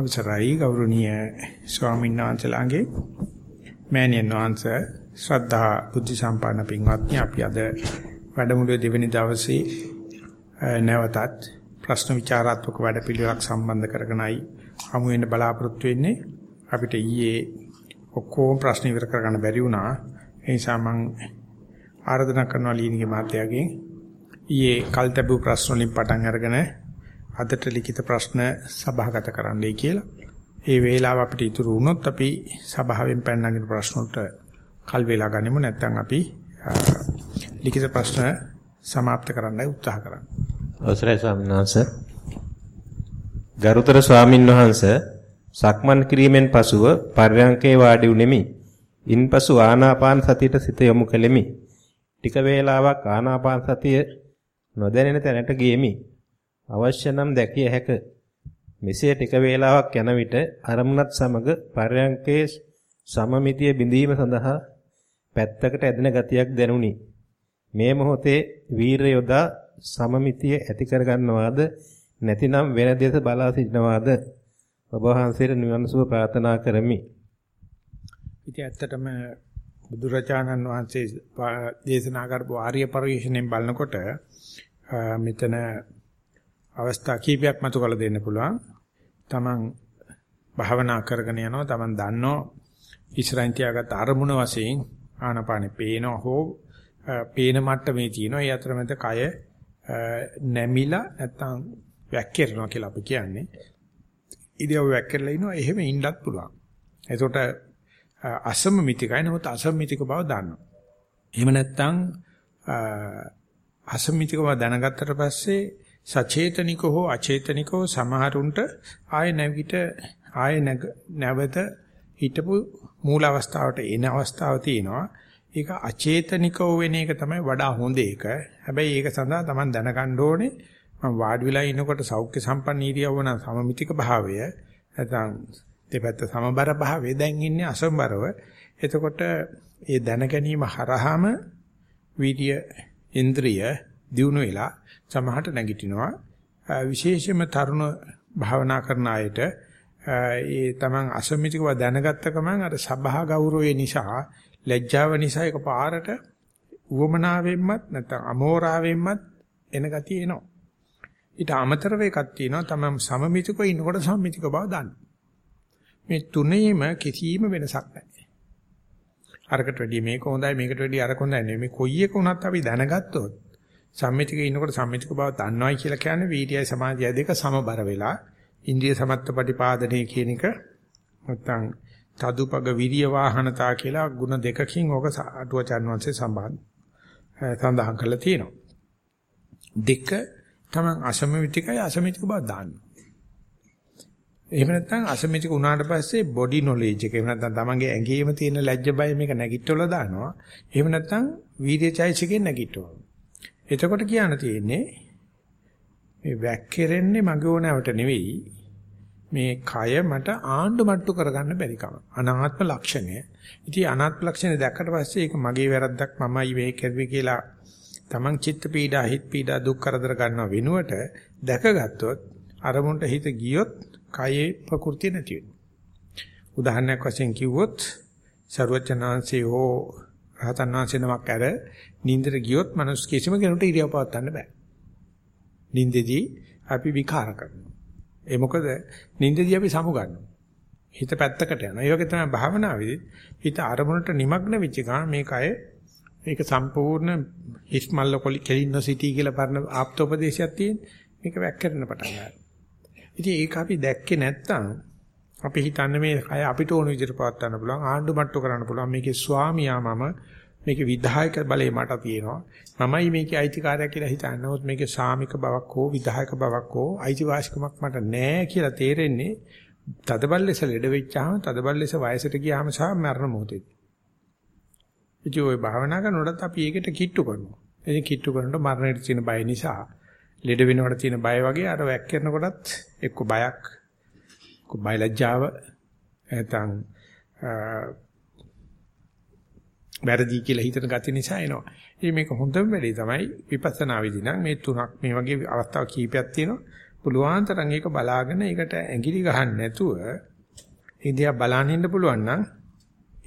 අවසරයි ගෞරවනීය ස්වාමීන් වහන්සේලාගේ මෑණියන් වහන්සේ ශ්‍රද්ධා බුද්ධ සම්පන්න පින්වත්නි අපි අද වැඩමුළුවේ දෙවෙනි දවසේ නැවතත් ප්‍රශ්න විචාරාත්මක වැඩපිළිවෙලක් සම්බන්ධ කරගෙනයි හමු වෙන්න බලාපොරොත්තු වෙන්නේ. අපිට ඊයේ ඔක්කොම ප්‍රශ්න ඉවර කරගන්න බැරි වුණා. ඒ නිසා මම ආරාධනා කරනවා ලීනිගේ මාත්‍යාගෙන් ඊයේ කල්තබු ප්‍රශ්න වලින් පටන් අරගෙන අදට ලිඛිත ප්‍රශ්න සභාගත කරන්නයි කියලා. ඒ වේලාව අපිට ඉතුරු වුණොත් අපි සභාවෙන් පැන නගින ප්‍රශ්න වලට කල් වේලා ගනිමු නැත්නම් අපි ලිඛිත ප්‍රශ්න સમાપ્ત කරන්නයි උත්සාහ කරන්නේ. අවසරයි ස්වාමීන් වහන්සේ. ගරුතර ස්වාමින් වහන්සේ සක්මන් කිරීමෙන් පසුව පර්යංකේ වාඩි උනේමි. ඉන්පසු ආනාපාන සතියට සිත යොමු කෙලෙමි. ටික වේලාවක් ආනාපාන සතිය නොදැනෙන තැනට ගියෙමි. අවශ්‍ය නම් දැකිය හැක. මෙසේ ටික වේලාවක් යන විට අරමුණත් සමග පරයන්කේ සමමිතිය බිඳීම සඳහා පැත්තකට ඇදෙන ගතියක් දැනුනි. මේ මොහොතේ වීර යොදා සමමිතිය ඇති කරගන්නවාද නැතිනම් වෙන දෙස බලා සිටිනවාද ඔබ වහන්සේට නිවන් සුව ප්‍රාර්ථනා කරමි. ඉතින් ඇත්තටම බුදුරජාණන් වහන්සේ දේශනා කරපු ආර්ය පරිශ්‍රණයෙන් බලනකොට මෙතන අවස්ථා කීපයක් මතු කළ දෙන්න පුළුවන්. Taman භාවනා කරගෙන යනවා Taman දන්නෝ ඉස්සරහින් තියාගත් අරමුණ වශයෙන් ආනපානේ පේන හෝ පේන මට්ටමේ තියෙනවා. ඒ අතරමැද කය නැමිලා නැත්තම් වැක්කිරනවා කියලා අපි කියන්නේ. ඉතින් ඔය වැක්කිරලා ඉනවා එහෙම ඉන්නත් පුළුවන්. එතකොට අසමමිතිකයි නමුත් අසමමිතික බව දන්නවා. එහෙම නැත්තම් අසමමිතික බව දැනගත්තට පස්සේ සචේතනික හෝ අචේතනිකව සමහරුන්ට ආය නැගිට ආය නැවත හිටපු මූල අවස්ථාවට එන අවස්ථාව තියෙනවා. ඒක අචේතනිකව වෙන එක තමයි වඩා හොඳ එක. හැබැයි ඒක සඳහා Taman දැනගන්න ඕනේ මම වාඩි වෙලා ඉනකොට සෞඛ්‍ය සම්පන්න ඉරියව්ව නම් සමමිතික භාවය නැත්නම් දෙපැත්ත සමබර භාවය දැන් ඉන්නේ අසම්බරව. එතකොට ඒ දැන ගැනීම හරහාම වීර්ය ඉන්ද්‍රිය දියුණු වෙලා සමහරට නැගිටිනවා. විශේෂයෙන්ම තරුණ භාවනා කරන අයට ඒ තමන් අසමිතිකව දැනගත්ත ගමන් අර සබහා ගෞරවය නිසා ලැජ්ජාව නිසා ඒක පාරට උවමනාවෙන්මත් නැත්නම් අමෝරාවෙන්මත් එන ගතිය එනවා. ඊට අමතරව එකක් තියෙනවා තමන් සමමිතිකව ඉන්නකොට සම්මිතික බව දන්න. මේ තුනේම කිසිම වෙනසක් නැහැ. අරකට වැඩිය මේක හොඳයි මේකට වැඩිය අරක හොඳයි නෙමෙයි මේ කොයි එක වුණත් අපි දැනගත්තොත් සම්මිතිකේ ඉන්නකොට සම්මිතික බව දන්නවයි කියලා කියන්නේ වීර්යයි සමාධියයි දෙක සමබර වෙලා ඉන්ද්‍රිය සමත්පටිපාදනයේ කියන එක නැත්නම් තදුපග විරිය වාහනතා කියලා ಗುಣ දෙකකින් ඕක අටුවචන් වංශේ සම්බන්ධ සඳහන් කරලා තියෙනවා. දෙක තමයි අසමිතිකයි අසමිතික බව දාන්න. එහෙම නැත්නම් අසමිතික උනාට පස්සේ බොඩි නොලෙජ් එක එහෙම නැත්නම් තමන්ගේ ඇඟේම තියෙන ලැජ්ජ බය මේක නැගිටවලා දානවා. එහෙම නැත්නම් වීර්යචෛසිකෙන් නැගිටවනවා. එතකොට කියන්න තියෙන්නේ මේ වැක්කිරෙන්නේ මගේ ඕනෑමට නෙවෙයි මේ කය මට ආණ්ඩු මට්ටු කරගන්න බැරි කම අනාත්ම ලක්ෂණය. ඉතින් අනාත්ම ලක්ෂණය දැක්කට පස්සේ ඒක මගේ වැරද්දක් මමයි මේ කරුවේ කියලා තමන් චිත්ත පීඩා හිත පීඩා දුක් කරදර ගන්නව වෙනුවට දැකගත්තොත් අරමුණට හිත ගියොත් කයේ ප්‍රകൃතිය නැති වෙනවා. උදාහරණයක් වශයෙන් කිව්වොත් සරුවචනාංශේ හෝ රහතන් වහන්සේ නමක් ඇර නින්දට ගියොත් මනුස්ස කිසිම කෙනෙකුට ඉරියව් පවත්වන්න බෑ. නින්දෙදී අපි විකාර කරනවා. ඒ මොකද නින්දෙදී අපි සමු ගන්නවා. හිත පැත්තකට යනවා. ඒ වගේ තමයි භාවනාවේදී හිත අරමුණට নিমগ্ন වෙච්ච ගමන් මේකය මේක සම්පූර්ණ හිස්මල්ල කොලි කෙලින්න සිටි කියලා පරණ ආප්තෝපදේශයක් තියෙන. මේක වැක්කරන පටන් ගන්නවා. ඉතින් ඒක අපි දැක්කේ නැත්තම් අපි හිතන්නේ මේ කය අපිට ඕන විදිහට පවත්වන්න පුළුවන් ආණ්ඩු මට්ටු කරන්න පුළුවන් මේකේ ස්වාමියා මම මේකේ විධායක බලය මට තියෙනවා. මමයි මේකේ අයිතිකාරයක් කියලා හිතන්නේ. නමුත් මේකේ සාමික බවක් හෝ විධායක බවක් හෝ අයිතිවාසිකමක් මට නැහැ කියලා තේරෙන්නේ තදබල්ලෙස ලෙඩ වෙච්චාම තදබල්ලෙස වයසට ගියාම සහ මරණ මොහොතේදී. ඉතින් ওই භාවනා කරනකොටත් අපි ඒකට කිට්ටු කරනවා. ඉතින් කිට්ටු කරනකොට මරණයට තියෙන බය නිසා ලෙඩ වෙනවට තියෙන බය වගේ අර වැක් කරනකොටත් එක්ක බයක් එක්ක බයලජ්ජාව නැත්නම් වැරදි කියලා හිතන ගතිය නිසා එනවා. ඉතින් මේක හොඳම වෙලේ තමයි විපස්සනා විදි නම් මේ තුනක් මේ වගේ අවස්ථා කීපයක් තියෙනවා. පුළුවන් තරම් ඒක බලාගෙන ඒකට ඇඟිලි ගහන්න නැතුව ඉන්දියා බලන්න ඉන්න පුළුවන් නම්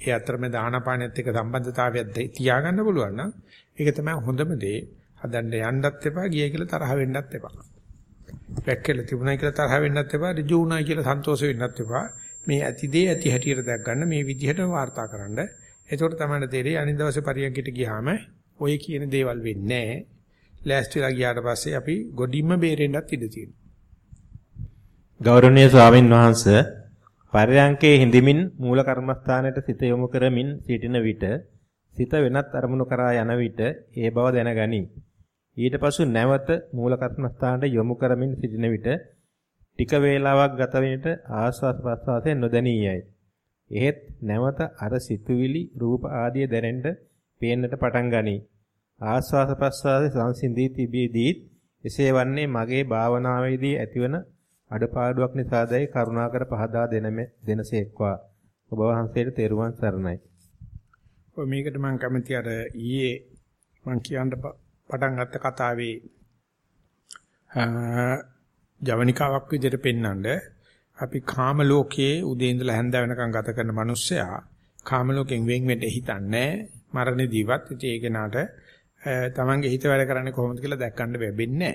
ඒ අතරමැද දානපානෙත් එක්ක සම්බන්ධතාවයක් තියාගන්න පුළුවන් නම් ඒක තමයි හොඳම දේ. හදන්න යන්නත් එපා, ගියයි කියලා තරහ වෙන්නත් එපා. වැක්කෙලා තිබුණයි කියලා තරහ වෙන්නත් එපා, ඍජු වුණයි කියලා සන්තෝෂ වෙන්නත් එපා. මේ ඇති දේ ඇති හැටියට දැක් ගන්න මේ විදිහට වාර්තා කරන්න. එතකොට තමයි තේරෙන්නේ අනිත් දවසේ පරියන්කිට ගියාම ඔය කියන දේවල් වෙන්නේ නැහැ. ලෑස්තිලා ගියාට පස්සේ අපි ගොඩින්ම බේරෙන්නත් ඉඩ තියෙනවා. ගෞරවනීය ස්වාමින් වහන්සේ පර්යංකේ හිඳමින් මූල කර්මස්ථානයට සිත යොමු කරමින් සිටින විට සිත වෙනත් අරමුණු කරා යන විට ඒ බව දැනගනි. ඊට පසු නැවත මූල කර්මස්ථානට යොමු කරමින් සිටින විට ටික වේලාවක් ගත වෙනට ආස්වාස් ප්‍රස්වාසයෙන් නොදැනී යයි. එහෙත් නැවත අර සිතුවිලි රූප ආදිය දැනෙන්න පේන්නට පටන් ගනී. ආස්වාස ප්‍රස්වාසයේ සංසිඳී තිබීදීත් එසේ වන්නේ මගේ භාවනාවේදී ඇතිවන අඩපාඩුවක් නිසාදයි කරුණාකර පහදා දෙනසේක්වා. ඔබ වහන්සේට තෙරුවන් සරණයි. ඔය මේකට මම කැමති අර ඊයේ මම කියන්න පටන් ගත්ත කතාවේ ජවනිකාවක් විදිහට පෙන්වන්න අපි කාම ලෝකයේ උදේ ඉඳලා හැන්ද වෙනකන් ගත කරන මිනිස්සයා කාම ලෝකෙන් වෙන් වෙන්න හිතන්නේ මරණදීවත් ඉතින් ඒක නාට තමන්ගේ හිත වැඩ කරන්නේ කොහොමද කියලා දැක්කන්න බැබෙන්නේ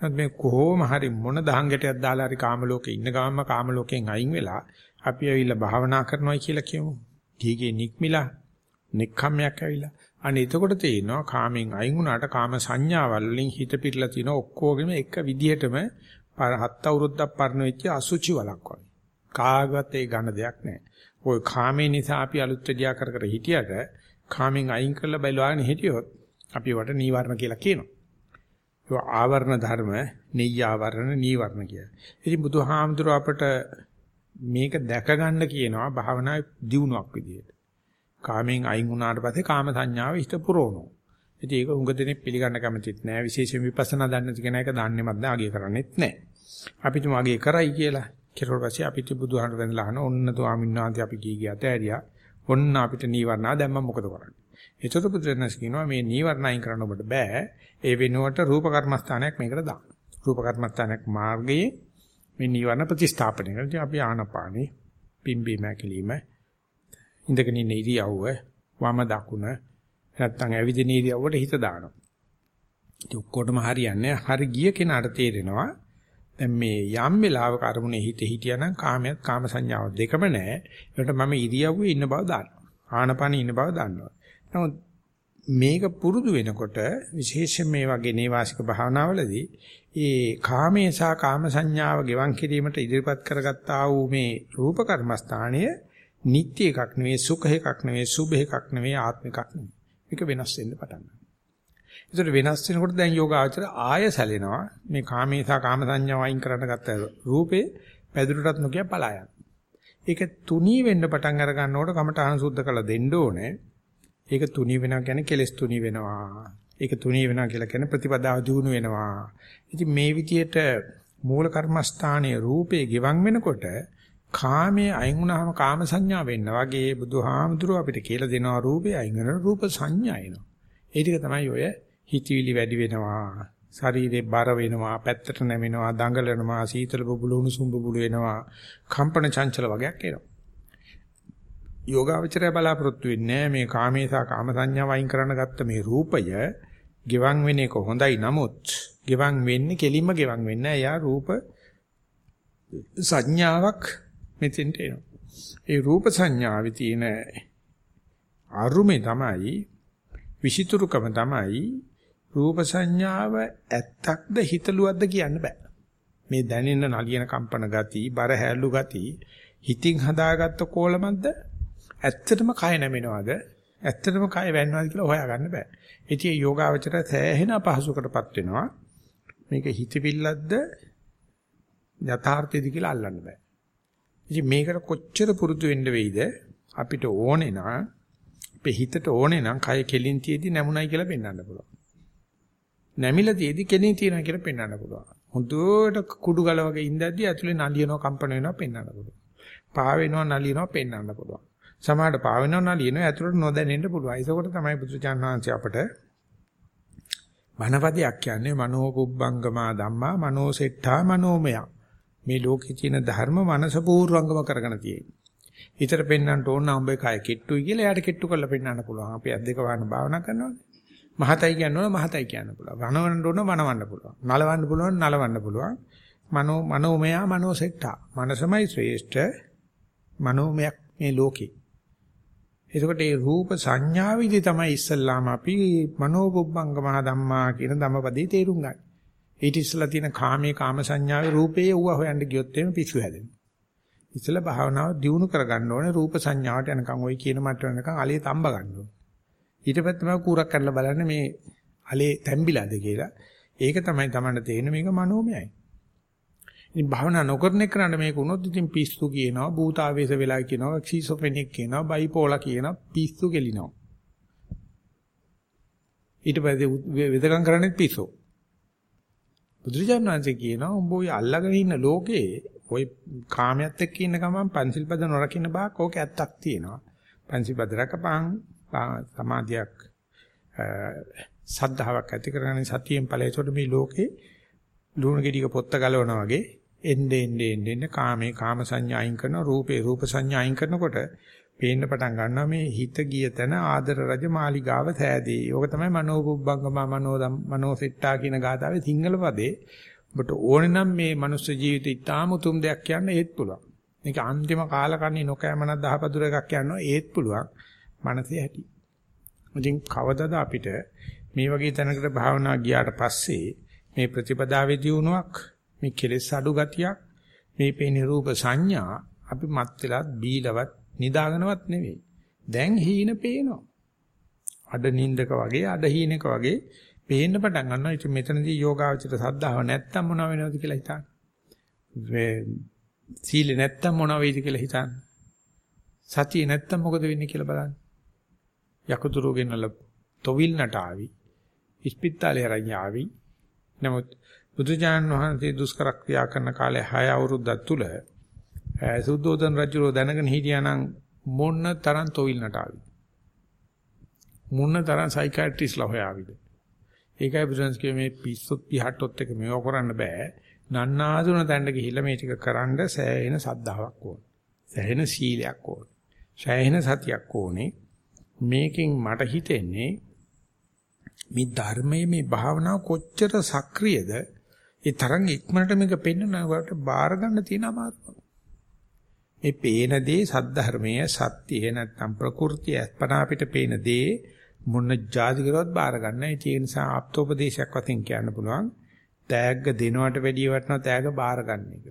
නැහැ. මේ කොහොම හරි මොන දහංගටයක් දාලා හරි කාම ලෝකේ ඉන්න ගාමම කාම ලෝකෙන් අයින් වෙලා අපි ඇවිල්ලා භාවනා කරනවා කියලා කියමු. ගීගේ නික්මිලා නික්කම්මයක් ඇවිල්ලා. අනේ එතකොට තේරෙනවා කාමෙන් අයින් වුණාට කාම සංඥාවල් වලින් හිත පිරලා තියෙන ඔක්කොගෙම එක විදිහටම හත් අවුරුද්දක් පරණ වෙච්ච අසුචි වලක් වගේ. කාගවත් ඒ ගන්න දෙයක් නැහැ. ওই කාමේ නිසා අපි අලුත් දෙයක් කර කර හිටියට කාමෙන් අයින් කරලා බලවාගෙන හිටියොත් අපි වට නීවරණ කියලා කියනවා. ඒ ආවරණ ධර්ම, නෙය්‍ය ආවරණ, නීවරණ කියලා. ඉතින් බුදුහාමුදුරුව අපට මේක දැක ගන්න කියනවා භාවනා දියුණුවක් විදියට. කාමෙන් අයින් වුණාට පස්සේ කාම සංඥාව හිත පුරවනවා. ඉතින් ඒක උඟ දෙනෙක් පිළිගන්න කැමතිත් නෑ. විශේෂයෙන් විපස්සනා දන්නේ නැති කෙනා ඒක දන්නේවත් නෑ. අගය කරන්නේත් නෑ. අපි තුම අගය කරයි කියලා. කෙරුවට පස්සේ අපිට බුදුහාමර වෙනලා අහන ඔන්න ස්වාමීන් වහන්සේ අපි කී ගියත ඇරියා. ඔන්න අපිට නීවරණා දැන් මම මොකද කරන්නේ? ඒතර බුදුරණස් කියනවා මේ නීවරණ අයින් කරන්න ඔබට බෑ. ඒ වෙනුවට රූප කර්මස්ථානයක් මේකට දාන්න. රූප කර්මස්ථානයක් මාර්ගයේ මේ නීවරණ ප්‍රතිස්ථාපනය කරලා අපි ආනපානේ පිම්බි මැකිලිම ඉඳගෙන ඉන්න ඉරියව්ව වම දකුණ නැත්තම් ඇවිදින ඉරියව්වට හිත දානවා. ඒක ඔක්කොටම හරියන්නේ හරි ගිය කෙනාට තේරෙනවා දැන් මේ යම් වෙලාවක අරමුණේ හිත හිටියානම් කාමයක් කාම සංඥාව දෙකම නැහැ. ඒකට මම ඉරියව්වේ ඉන්න බව දානවා. ආනපන ඉන්න බව දන්නවා. නමුත් මේක පුරුදු වෙනකොට විශේෂයෙන් මේ වගේ නේවාසික භාවනාවලදී ඒ කාමේ සහ කාම සංඥාව ගෙවන් කිරීමට ඉදිරිපත් කරගත්තා වූ මේ රූප කර්මස්ථානය නිට්ටය එකක් නෙවෙයි සුඛ එකක් නෙවෙයි සුභ එකක් නෙවෙයි ආත්ම එකක් නෙවෙයි. මේක වෙනස් වෙන්න පටන් ගන්නවා. ඒතර වෙනස් වෙනකොට දැන් යෝගාචර ආය සැලෙනවා. මේ කාමේ සහ කාම සංඥා වයින් කරන්න ගත්ත රූපේ පැදුරටත් නොකිය පලා යනවා. ඒක තුනී වෙන්න පටන් අර ගන්නකොට කමඨහන සුද්ධ කළ දෙන්න ඕනේ. ඒක තුනී වෙනවා කියන්නේ කෙලස් තුනී වෙනවා. ඒක තුනී වෙනවා කියලා කියන්නේ ප්‍රතිපදාව දිනු වෙනවා. ඉතින් මේ විදියට මූල කර්මස්ථානයේ රූපේ ගිවන් වෙනකොට කාමයේ අයින් වුණාම කාම සංඥා වෙන්න වගේ බුදුහාමුදුරුව අපිට කියලා දෙනවා රූපේ අයින් වෙන රූප සංඥා එනවා. ඒ ටික තමයි ඔය හිතවිලි වැඩි වෙනවා. ශරීරේ බර වෙනවා, පැත්තට නැමෙනවා, දඟලනවා, සීතල බබුළු උණුසුම් බබුළු වෙනවා, කම්පන චංචල වගේක් එනවා. යෝගාවචරය බලාපොරොත්තු වෙන්නේ මේ කාමේ සහ කාම සංඥා වයින් කරන්න ගත්ත මේ රූපය ගෙවන් වෙන එක හොඳයි නමුත් ගෙවන් වෙන්නේ කෙලින්ම ගෙවන් වෙන්නේ එයා රූප සංඥාවක් මෙතෙන්ට එනවා. ඒ රූප සංඥාවේ තියෙන අරුමේ තමයි විෂිතුරුකම තමයි රූප සංඥාව ඇත්තක්ද හිතලුවක්ද කියන්න බෑ. මේ දැනෙන නලියන කම්පන ගති, බර හැලු ගති, හිතින් හදාගත්ත කෝලමක්ද ඇත්තටම කය නැමෙනවද? ඇත්තටම කය වැන්නවද කියලා හොයාගන්න බෑ. ඉතින් යෝගාවචර සෑහෙන අපහසුකටපත් වෙනවා. මේක හිතවිල්ලක්ද යථාර්ථයද කියලා අල්ලන්න බෑ. ඉතින් මේකට කොච්චර පුරුදු වෙන්න වෙයිද අපිට ඕනේ නම් අපේ හිතට ඕනේ නම් කය කෙලින් තියේදී නැමුණයි කියලා පෙන්වන්න පුළුවන්. නැමිලා තියේදී කෙලින් තියනවා කියලා පෙන්වන්න පුළුවන්. හොඳට කුඩු ගල වගේ ඉඳද්දී ඇතුලේ නලියනවා කම්පන වෙනවා පෙන්වන්න පුළුවන්. පා වෙනවා නලියනවා පෙන්වන්න පුළුවන්. සමහරට පා වෙනවා නලියනවා ඇතුලට නොදැනෙන්න පුළුවන්. ඒකකොට තමයි බුදුචාන් වහන්සේ අපට බණපදයක් කියන්නේ මනෝ පුබ්බංගමා ධම්මා මනෝ සෙට්ඨා මනෝමය. මේ ලෝකේ තියෙන ධර්ම මනස පූර්වංගම කරගෙන තියෙන්නේ. හිතට පෙන්වන්නට ඕන නම් ඔබේ කය කිට්ටුයි කියලා එයාට කිට්ටු කරලා පෙන්වන්න පුළුවන්. අපි අත් දෙක වහන භාවනා කරනවානේ. මහතයි කියනවනේ මහතයි කියන්න පුළුවන්. වනවන්න ඕන වනවන්න පුළුවන්. නලවන්න පුළුවන් නලවන්න පුළුවන්. මනෝ මනෝමය මනෝ සෙට්ටා. මනසමයි ශ්‍රේෂ්ඨ මනෝමයක් මේ ලෝකේ. එතකොට මේ රූප සංඥාවිදි තමයි ඉස්සල්ලාම අපි මනෝබුබ්බංගම ධම්මා කියන ධම්මපදේ තේරුම් ගන්න. ඊට ඉස්සලා තියෙන කාමයේ කාම සංඥාවේ රූපේ ඌව හොයන්න ගියොත් එimhe පිස්සු හැදෙනවා. ඉස්සලා භාවනාව දියුණු කරගන්න ඕනේ රූප සංඥාවට යනකම් ওই කියන මට්ටම යනකම් අලිය තඹ ගන්න ඕනේ. ඊට පස්සේ තමයි කූරක් කරලා බලන්න මේ අලේ තැම්බිලාද කියලා. ඒක තමයි Tamanට තේරෙන්නේ මේක මනෝමයයි. ඉතින් භාවනා නොකරන එකට මේක උනොත් ඉතින් පිස්සු කියනවා, භූතාවේශ වෙලා කියනවා, ක්සිසොෆෙනික් කියනවා, බයිපෝලා කියනවා, පිස්සු කෙලිනවා. ඊට පස්සේ වෙදකම් කරන්නේ පිස්සෝ. බුදුරජාණන් වහන්සේ කියනවා උඹ ඔය අල්ලගෙන ඉන්න ලෝකේ ওই කාමයට එක්ක ඉන්න ගමන් පන්සිල් පද නොරකින්න බාක් ඕක ඇත්තක් තියෙනවා. පන්සිල් පද රකපං සමාධියක් සද්ධාාවක් ඇති කරගන්න සතියෙන් ඵලයට මේ ලෝකේ ලුණු ගෙඩියක පොත්ත ගලවනා වගේ එන්නේ එන්නේ එන්නේ කාමේ කාම සංඥා අයින් කරනවා රූපේ රූප සංඥා අයින් කරනකොට පේන්න පටන් ගන්නවා මේ හිත ගිය තැන ආදර රජ මාලිගාව සෑදී. ඕක තමයි මනෝපුබ්බංගම මනෝ මනෝ සෙට්ටා කියන ගාතාවේ සිංහල පදේ. ඔබට ඕනේ නම් මේ මනුස්ස ජීවිතය ඉතාම උතුම් දෙයක් කියන්න ඒත් පුළුවන්. මේක අන්තිම කාලකන්ණි නොකෑමනක් දහපදුර එකක් කියනවා ඒත් පුළුවන්. මනසේ ඇති. ඉතින් කවදද අපිට මේ වගේ තැනකට භාවනා ගියාට පස්සේ මේ ප්‍රතිපදාවේදී වුණාවක් මේ කෙලෙස් අඩු ගතියක් මේ පේන රූප සංඥා අපි මත් වෙලා බීලවත් නිදාගෙනවත් නෙවෙයි. දැන් හීන පේනවා. අඩ නින්දක වගේ අඩ හීනක වගේ පේන්න පටන් ගන්නවා. ඉතින් මෙතනදී යෝගාවචර සද්ධාව නැත්තම් මොනව වෙනවද කියලා හිතන්න. මේ සීල නැත්තම් මොනව වෙයිද කියලා හිතන්න. සතිය නැත්තම් මොකද වෙන්නේ කියලා බලන්න. යකුතුරු ගෙනල්ලා තොවිල් නට ආවි. ඉස්පිරිතාලේ අරන් ආවි. නමුත් බුදුජානන් වහන්සේ දුෂ්කර ක්‍රියා කරන කාලේ 6 අවුරුද්දක් තුල සුද්ධෝදන රජුරෝ දැනගෙන හිටියානම් මොන්න තරම් තොවිල් නටාවි. මොන්න තරම් සයිකියාට්‍රිස්ලා හොයාවිද. ඒකයි බුදුන්ස් කියේ මේ පිස්සුත් පිහට්ටොත් එක මේව කරන්න බෑ. නන්නාසුන තැන්න ගිහිල්ලා මේ ටික කරන්න සෑහෙන සද්ධාාවක් ඕන. සෑහෙන සීලයක් ඕන. සෑහෙන සතියක් ඕනේ. මේකෙන් මට හිතෙන්නේ මේ ධර්මයේ මේ භාවනාව කොච්චර සක්‍රියද ඒ තරම් ඉක්මනට මේක පෙන්වනවට බාර ගන්න තියෙන අමාරුකම. මේ පේන දේ සද්ධර්මයේ සත්‍යය නැත්තම් ප්‍රകൃතිය අස්පනා අපිට පේන දේ මොන જાති කරවත් බාර ගන්න. ඒ නිසා ආප්තෝපදේශයක් වශයෙන් කියන්න පුළුවන්. තෑග්ග දෙනවට වැඩිය වටනවා තෑග්ග බාර ගන්න එක.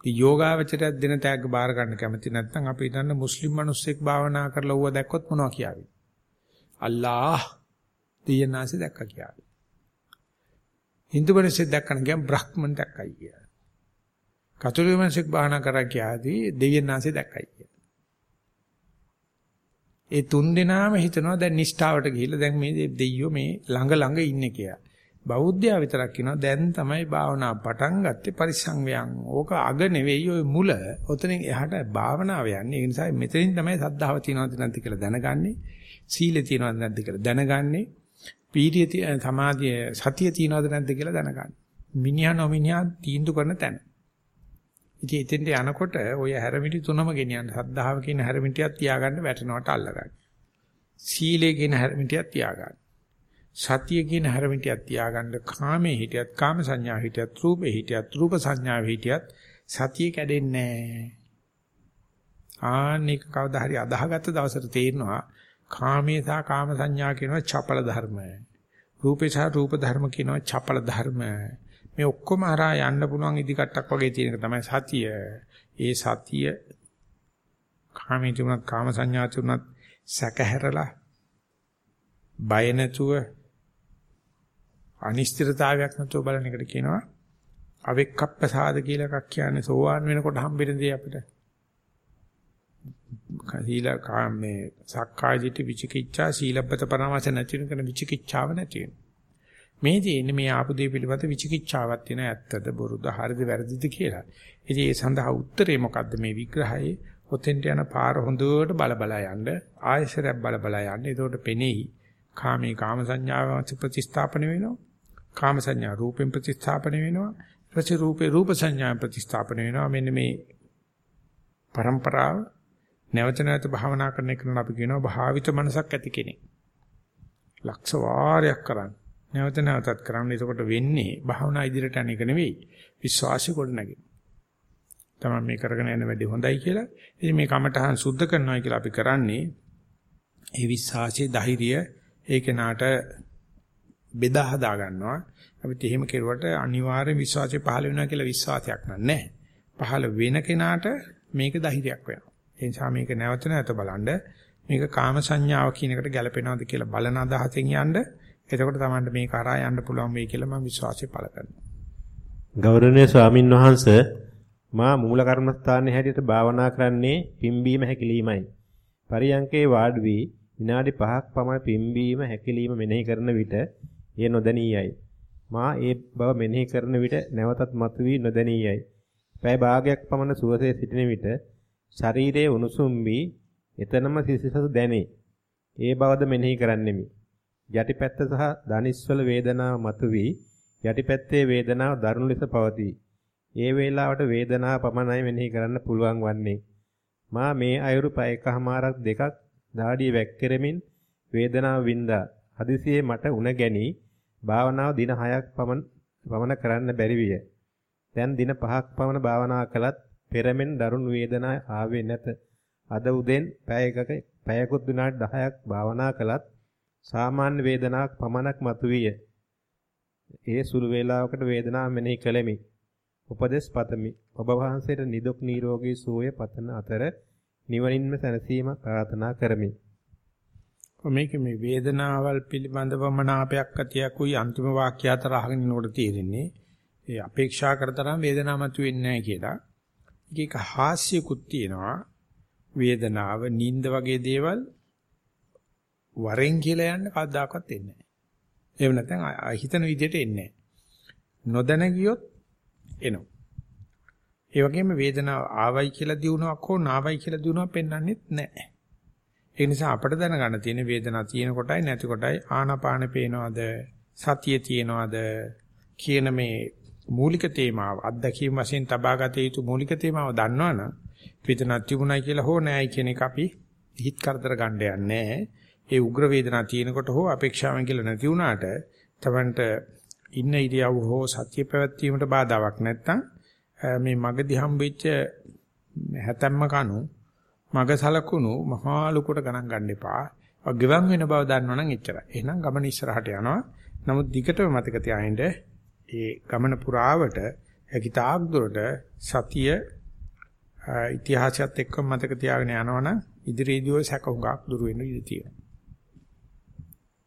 ඉතින් යෝගාවචරයක් දෙන තෑග්ග බාර ගන්න කැමති නැත්නම් අපි හිතන්නේ මුස්ලිම් මිනිස්සෙක් භාවනා කරලා ඌව දැක්කොත් මොනවා කියාවි? අල්ලාහ් දෙයනාසි දැක්කා කියාවි. Hindu මිනිස්සෙක් දැක්කන කියන් බ්‍රහ්මන් දැක්කයි කියලා. කතෝලික මිනිස්සෙක් බාහනා කරා කියාදී දෙවියන්ාන්සේ දැක්කයි කියලා. ඒ තුන් දෙනාම හිතනවා දැන් නිෂ්ඨාවට ගිහිල්ලා දැන් මේ දෙයියෝ මේ ළඟ ළඟ ඉන්නේ කියලා. බෞද්ධයා විතරක් කියනවා දැන් තමයි භාවනා පටන් ගත්තේ පරිසංවයන්. ඕක අග නෙවෙයි ඔය මුල. ඔතනින් එහාට භාවනාව යන්නේ. ඒ නිසා මෙතනින් තමයි සද්ධාව තියනවද නැද්ද කියලා දැනගන්නේ. සීලය තියනවද නැද්ද කියලා දැනගන්නේ. පීඩිය සමාධිය සතිය තියනවද නැද්ද කියලා දැනගන්න. මිනිහා නොමිනිහා තීන්දුව කරන තැන. ඉතින් එතෙන්ට යනකොට ඔය හැරමිටි තුනම ගෙනියන්න. සද්ධාව කියන හැරමිටියක් තියාගන්න වැටෙනවට අල්ලගන්න. සීලය කියන හැරමිටියක් තියාගන්න. සතිය කියන හැරමිටියක් තියාගන්න. කාමයේ හිටියත් කාම සංඥා හිටියත් රූපේ හිටියත් රූප සංඥා හිටියත් සතිය කැඩෙන්නේ නැහැ. ආනික කවදා හරි අදාහගත්ත දවසට තේරෙනවා කාමේ සහ කාම සංඥා කියනවා චපල ධර්ම. රූපේ සහ රූප ධර්ම කියනවා චපල ධර්ම. මේ ඔක්කොම හරහා යන්න පුළුවන් ඉදිකට්ටක් වගේ තියෙන එක තමයි සතිය. ඒ සතිය කාමේ තුනක් කාම සංඥා තුනක් සැකහැරලා බය නැතුව අනිශ්චිතතාවයක් නැතුව බලන එකට කියනවා අවෙක්කප්පසාද කියලා එකක් කියන්නේ සෝවාන් වෙනකොට හම්බෙන දේ අපිට. සීල කාමේ සක්කාය දිට්ඨි විචිකිච්ඡා සීලබ්බත පරමාස නැති වෙන විචිකිච්ඡාව නැති වෙන. මේ තියෙන්නේ මේ ආපු දේ පිළිබඳ විචිකිච්ඡාවක් තියෙන ඇත්තද බොරුද හරිද වැරදිද කියලා. ඉතින් ඒ සඳහා උත්තරේ මොකද්ද මේ විග්‍රහයේ? ඔතෙන්ට යන පාර හොඳට බල බල යන්න ආයශරයක් බල බල යන්න. එතකොට පෙනෙයි කාමී කාම සංඥාව ප්‍රතිස්ථාපන වෙනවා. කාම සංඥා රූපෙන් ප්‍රතිස්ථාපන වෙනවා. ඊපස්සේ රූපේ රූප සංඥා ප්‍රතිස්ථාපන වෙනවා. මෙන්න මේ પરම්පරාව නැවත නැවත භාවනා කරන එක අපි කියනවා භාවිත මනසක් ඇති කෙනෙක්. ලක්ෂ වාරයක් කරන්න. නැවත නැවතත් කරන්න. එතකොට වෙන්නේ භාවනා ඉදිරියට යන එක නෙවෙයි. විශ්වාසය කොට නැගෙන. තමයි මේ කරගෙන යන වැඩේ හොඳයි කියලා. ඉතින් මේ කමටහන් සුද්ධ කරනවා කියලා අපි කරන්නේ ඒ විශ්වාසයේ ධෛර්යය ඒ කෙනාට බෙදා හදා ගන්නවා. අපිට එහෙම කෙරුවට අනිවාර්ය විශ්වාසය පහළ වෙනවා කියලා විශ්වාසයක් නැහැ. පහළ වෙන කෙනාට මේක ධෛර්යයක් වෙනවා. ඒ නිසා මේක නැවත නැවත බලන්න මේක කාම සංඥාව කියන එකට ගැලපෙනවද කියලා බලන අදහසෙන් යන්න. එතකොට තමයි මේක අරා යන්න පුළුවන් වෙයි කියලා මම විශ්වාසය පළ කරනවා. ගෞරවනීය ස්වාමින් වහන්සේ මා මූල කර්මස්ථානයේ හැටියට භාවනා කරන්නේ පිම්බීම හැකිලීමයි. පරියංකේ වාඩි වී විනාඩි 5ක් පමණ පිම්බීම හැකිලීම මෙනෙහි කරන විට එය නොදැනියයි. මා ඒ බව මෙනෙහි කරන විට නැවතත් මතුවී නොදැනියයි. පැය භාගයක් පමණ සුවසේ සිටින විට ශරීරයේ උණුසුම් වී එතනම සිසිසතු දැනේ. ඒ බවද මෙනෙහි කරන්නෙමි. යටිපැත්ත සහ දනිස්වල වේදනාව මතුවී යටිපැත්තේ වේදනාව දරුණු ලෙස පවතී. ඒ වේලාවට වේදනාව පමණයි මෙනෙහි කරන්න පුළුවන් වන්නේ. මා මේ අයුරු පයකමාරක් දෙකක් දාඩිය වැක්කරමින් වේදනාව වින්දා. හදිසියේ මට උණ ගැනි භාවනාව දින 6ක් පමණ පමණ කරන්න බැරි විය. දැන් දින 5ක් පමණ භාවනා කළත් පෙරමෙන් දරුණු වේදනා ආවේ නැත. අද උදෙන් පැයක පැයකුත් විනාඩි 10ක් භාවනා කළත් සාමාන්‍ය වේදනාවක් පමණක් මතුවිය. ඒ සුළු වේලාවකට වේදනාව මෙනෙහි කළෙමි. උපදේශ පතමි. ඔබ වහන්සේට නිදුක් නිරෝගී සුවය පතන අතර නිවනින්ම සැනසීම ප්‍රාර්ථනා කරමි. මේක මේ වේදනාවල් පිළිබඳව මනාපයක් ඇතියකුයි අන්තිම වාක්‍ය අතර අහගෙන ඉනකොට තේරෙන්නේ ඒ අපේක්ෂා කරතරම් වේදනාවක් වෙන්නේ නැහැ කියලා. ඒක හාස්‍යකුත් තියෙනවා. වේදනාව, නිින්ද වගේ දේවල් වරෙන් කියලා යන්න කවදාකවත් එන්නේ නැහැ. එහෙම නැත්නම් හිතන විදිහට එන්නේ නැහැ. නොදැන ගියොත් එනවා. ඒ වගේම වේදනාව ආවයි කියලා දිනුවක් හෝ නාවයි කියලා දිනුවක් පෙන්වන්නෙත් නැහැ. ඒ නිසා අපිට දැනගන්න තියෙන වේදනාව තියෙන කොටයි නැති කොටයි ආනාපාන පේනවද සතිය තියෙනවද කියන මේ මූලික තේමාව අත්දැකීම් වශයෙන් තබාගත යුතු මූලික තේමාව දන්නවනම් වේදනාවක් තිබුණයි කියලා හෝ නැහැයි කියන එක අපි හිත කරදර ගන්න යන්නේ ඒ උග්‍ර වේදනාවක් තියෙනකොට හෝ අපේක්ෂාවෙන් කියලා නැති වුණාට තමන්ට ඉන්න ඉරියව් හෝ සත්‍ය පැවැත්වීමට බාධාවක් නැත්තම් මේ මගදී හම්බෙච්ච හැතැම්ම කණු මග සලකුණු මහා ලුකට ගණන් ගන්න එපා. ගෙවන් වෙන බව දන්නවනම් එච්චරයි. එහෙනම් ගමන ඉස්සරහට යනවා. නමුත් දිගටම මතක තියාගන්න ඒ ගමන පුරාවට හැකිතාක් දුරට සතිය ඉතිහාසයත් එක්ක මතක තියාගෙන යනවනම් ඉදිරියේදී ඔය සැක හුඟක් දුර වෙන්න ඉඩ තියෙනවා.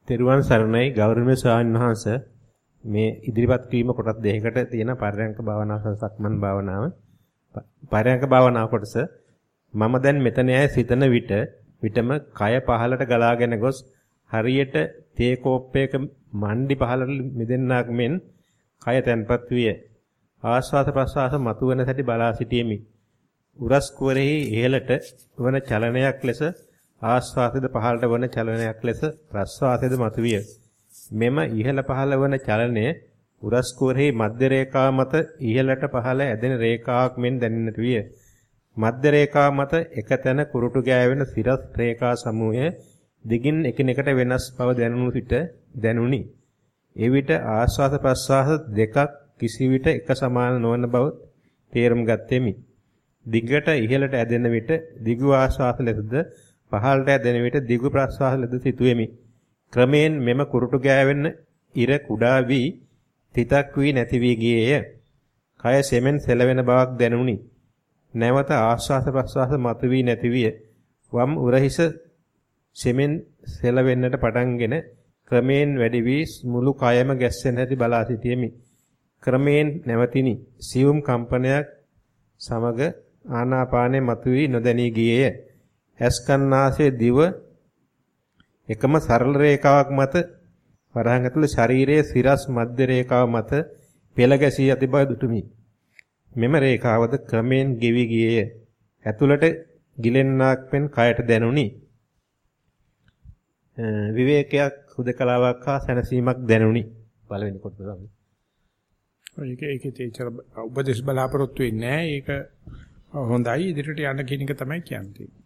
තෙරුවන් සරණයි. ගෞරවනීය ස්වාමීන් වහන්සේ මේ ඉදිරිපත් කිරීම කොටස් දෙකකට තියෙන පරයන්ක භාවනාව සක්මන් භාවනාව. පරයන්ක භාවනාව කොටස මම දැන් මෙතන ඇය සිතන විට විටම කය පහලට ගලාගෙන ගොස් හරියට තේ කෝප්පයක මණ්ඩි පහලට මිදෙන්නාක් මෙන් කය තැන්පත් විය. ආස්වාද ප්‍රසආස මතුවෙන සැටි බලා සිටියෙමි. උරස් කුවරෙහි ඉහළට වන චලනයක් ලෙස ආස්වාදද පහළට වන චලනයක් ලෙස ප්‍රස්වාදද මතුවිය මෙම ඉහළ පහළ වන චලනය උරස් කුවරෙහි මධ්‍ය රේඛාව මත ඉහළට පහළ ඇදෙන රේඛාවක් මෙන් දැනෙන්නට විය. මධ්‍ය රේඛාව මත එක තැන කුරුටු ගෑවෙන සිරස් රේඛා සමූහය දිගින් එකිනෙකට වෙනස් බව දැනුණු සිට දැනුනි. එවිට ආස්වාද ප්‍රස්වාස දෙකක් කිසිවිට එක සමාන නොවන බව තේරුම් ගත්තෙමි. දිගට ඉහළට ඇදෙන විට දිගු ආස්වාද ලෙසද පහළට ඇදෙන විට දිගු ප්‍රස්වාස ලෙස සිටුවෙමි. ක්‍රමයෙන් මෙම කුරුටු ගෑවෙන ඉර කුඩා වී තිතක් වී නැති වී ගියේය. කය සෙමෙන් සෙලවෙන බවක් දැනුනි. නැවත ආශ්වාස ප්‍රශ්වාස මතුවී නැති විය. වම් උරහිස සෙමෙන් සෙලවෙන්නට පටන්ගෙන ක්‍රමයෙන් වැඩි වී මුළු කයම ගැස්සෙන හැටි බලා සිටියෙමි. ක්‍රමයෙන් නැවතිනි. සියුම් කම්පනයක් සමග ආනාපානය මතුවී නොදැනී ගියේය. ඇස්කන්නාසයේ දිව එකම සරල රේඛාවක් මත වරහන් ඇතුළේ ශරීරයේ සිරස් මධ්‍ය රේඛාව මත පෙළ ගැසී ඇති බව දුටුමි. මෙම රේඛාවද ක්‍රමෙන් ගෙවි ගියේය. ඇතුළට ගිලෙන්නාක් මෙන් කයට දැනුනි. විවේකයක් හුදකලාවක් හා සැනසීමක් දැනුනි. පළවෙනි කොටස තමයි. ඒක ඒකේ තේචර උපදේශ බලාපොරොත්තු වෙන්නේ නැහැ. ඒක හොඳයි ඉදිරියට යන්න කියන එක තමයි කියන්නේ.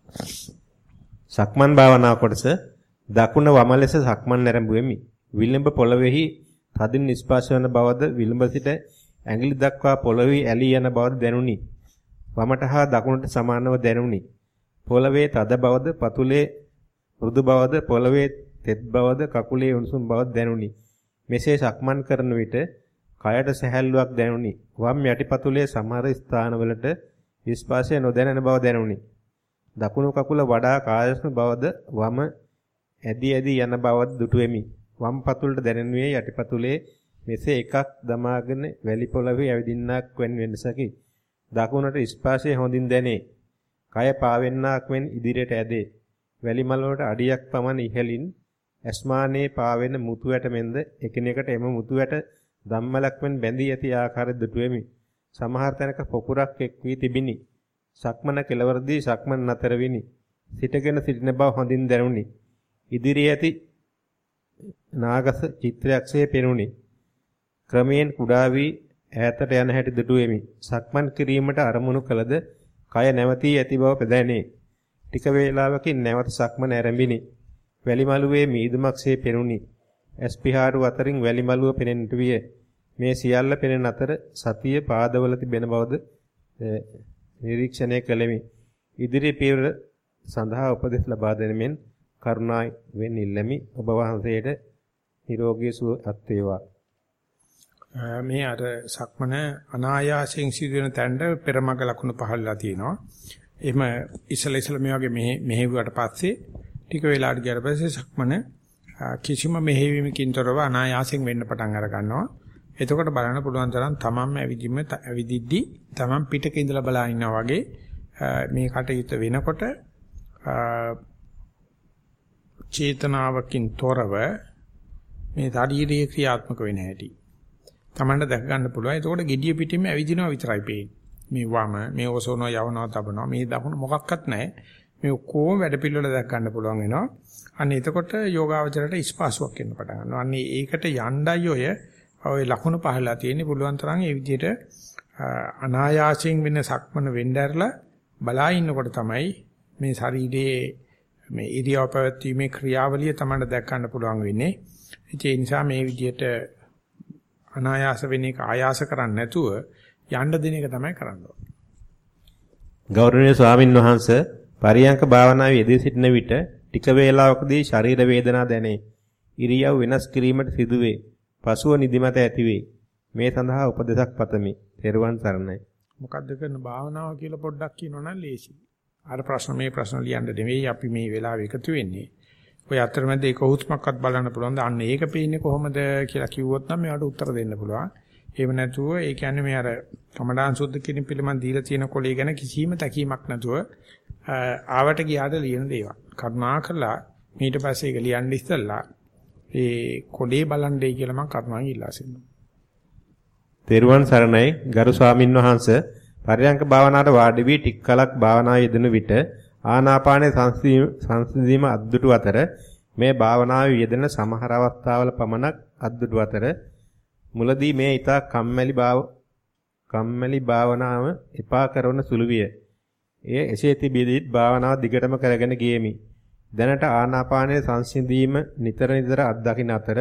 සක්මන් භාවනා කොටස දකුණ වම ලෙස සක්මන් නැරඹුවෙමි. විලම්භ පොළවේහි තදින් නිස්පාශ වන බවද විලම්භ සිට ඇඟිලි දක්වා පොළවේ ඇලී යන බවද දැනුනි. වමට හා දකුණට සමානව දැනුනි. පොළවේ තද බවද පතුලේ මෘදු බවද පොළවේ තෙත් බවද කකුලේ උණුසුම් බවද දැනුනි. මෙසේ සක්මන් කරන විට කයට සැහැල්ලුවක් දැනුනි. වම් යටිපතුලේ සමහර ස්ථානවලට ස්පර්ශය නොදැනෙන බව දැනුනි. දකුණු කකුල වඩා කායස්ම බවද වම ඇදි ඇදි යන බවද දුටුවෙමි. වම් පතුලට දැනෙනුයේ යටිපතුලේ මෙසේ එකක් දමාගෙන වැලි පොළවේ ඇවිදින්නක් වෙන වෙනසකි. දකුණට ස්පර්ශය හොඳින් දැනේ. කය පාවෙන්නක් මෙන් ඉදිරියට ඇදේ. වැලි මල වලට අඩියක් පමණ ඉහළින් ඇස්මානයේ පාවෙන මුතු ඇට මෙන්ද එකිනෙකට එම මුතු ඇට ධම්මලක් මෙන් බැඳී ඇති ආකාරය දුටුවෙමි. සමහර තැනක පොකුරක් එක් වී තිබිනි. සක්මන කෙලවරදී සක්මන් නතර විනි. සිටගෙන සිටින බව හොඳින් දැනුනි. ඉදිරියේ ඇති නාගස චිත්‍රයක්සේ පෙනුනි. ක්‍රමයෙන් කුඩා වී ඈතට යන හැටි දුටුවෙමි. සක්මන් කිරීමට අරමුණු කළද කය නැවතී ඇති බව පෙදැනේ. ටික වේලාවකින් නැවත සක්මන ආරම්භිනි. වැලිමලුවේ මීදුමක්සේ පෙනුනි. ඇස්පිහාරු අතරින් වැලිමලුව පෙනෙන්නට විය. මේ සියල්ල පෙනෙන අතර සතිය පාදවල තිබෙන බවද නිරීක්ෂණය කළෙමි. ඉදිරි පියවර සඳහා උපදෙස් ලබා දෙනෙමින් කරුණාවෙන් ඉල්ලමි. ඔබ වහන්සේට නිරෝගී සුව අත් වේවා. මේ අර සක්මන අනායාසයෙන් සිදුවෙන තැනට පෙරමග ලකුණු පහළලා තියෙනවා. එහෙම ඉසල ඉසල මේ වගේ මෙහෙ මෙහෙවුවට පස්සේ ටික වෙලාවට ගියාට පස්සේ සක්මන කිසිම මෙහෙවීමකින් තොරව අනායාසයෙන් වෙන්න පටන් අර ගන්නවා. එතකොට බලන්න පුළුවන් තරම් තමන්ම ඇවිදින්න ඇවිදිද්දි තමන් පිටක ඉඳලා බලා ඉන්නා වගේ මේ කටයුත්ත වෙනකොට චේතනාවකින් තොරව මේ ශාරීරික ක්‍රියාත්මක වෙන හැටි. තමන්ට දැක ගන්න පුළුවන්. එතකොට gediya පිටින්ම ඇවිදිනවා විතරයි පේන්නේ. මේ වම, මේ ඔසවනවා, යවනවා, තබනවා, මේ දකුණු මොකක්වත් නැහැ. මේ ඔක්කොම වැඩ පිළිවෙල දැක ගන්න පුළුවන් වෙනවා. අන්න එතකොට යෝගාවචරයට ස්පාසුවක් එන්න පටන් ගන්නවා. අන්න ඒකට යණ්ඩයි ඔය ඔය ලකුණු පහලා තියෙන්නේ පුළුවන් තරම් ඒ විදිහට අනායාසයෙන් වෙන සක්මන වෙන්න ඇරලා බලා ඉන්නකොට තමයි මේ ශරීරයේ මේ ඉරියව් පැවැත්වීමේ ක්‍රියාවලිය තමයි දැක් ගන්න පුළුවන් වෙන්නේ. ඒ නිසා මේ විදිහට අනායාස වෙන එක ආයාස කරන්නේ නැතුව යන්න දෙන එක තමයි කරන්න ඕනේ. ගෞරවනීය ස්වාමින් වහන්සේ පරියංක භාවනාවේ යෙදී සිටින විට ටික වේලාවකදී ශරීර වේදනා දැනේ. ඉරියව් වෙනස් කිරීමට සිදුවේ. පසුව නිදිමත ඇතිවේ. මේ සඳහා උපදේශක් පතමි. තෙරුවන් සරණයි. මොකද්ද කරන භාවනාව කියලා පොඩ්ඩක් කියනවනම් ලේසි. අර ප්‍රශ්න මේ ප්‍රශ්න ලියන්න නෙවෙයි අපි මේ වෙලාව එකතු වෙන්නේ. ඔය අතරමැද ඒක හුස්මක්වත් බලන්න පුළුවන්ද? අන්න ඒක පේන්නේ කොහොමද කියලා කිව්වොත් නම් මේවට උත්තර දෙන්න පුළුවන්. එහෙම නැතුව ඒ කියන්නේ මේ අර කමඩාන් සුද්ධ කිරීම පිළිබඳ දීලා තියෙන කොලේ ගැන කිසිම තැකීමක් නැතුව ආවට ගියාට ලියන දේවල්. කරුණාකරලා ඊට පස්සේ ඒක ලියන්න ඉස්සෙල්ලා ඒ කොලේ බලන්නේ කියලා මම කරුණාවෙන් ඉල්ලා සිටිනවා. තෙරුවන් සරණයි ගරු ස්වාමින් වහන්සේ පරියංක භාවනාවට වාඩි වී ටික කලක් භාවනාවේ යෙදෙන විට ආනාපානයේ සංසිඳීම අද්දුටු අතර මේ භාවනාවේ යෙදෙන සමහර අවස්ථාවල පමණක් අද්දුටු අතර මුලදී මේ ඊට කම්මැලි භාව කම්මැලි භාවනාව එපා කරන සුළු විය. එය එසේ තිබෙද්දී භාවනාව දිගටම කරගෙන ගියෙමි. දැනට ආනාපානයේ සංසිඳීම නිතර නිතර අත්දකින්න අතර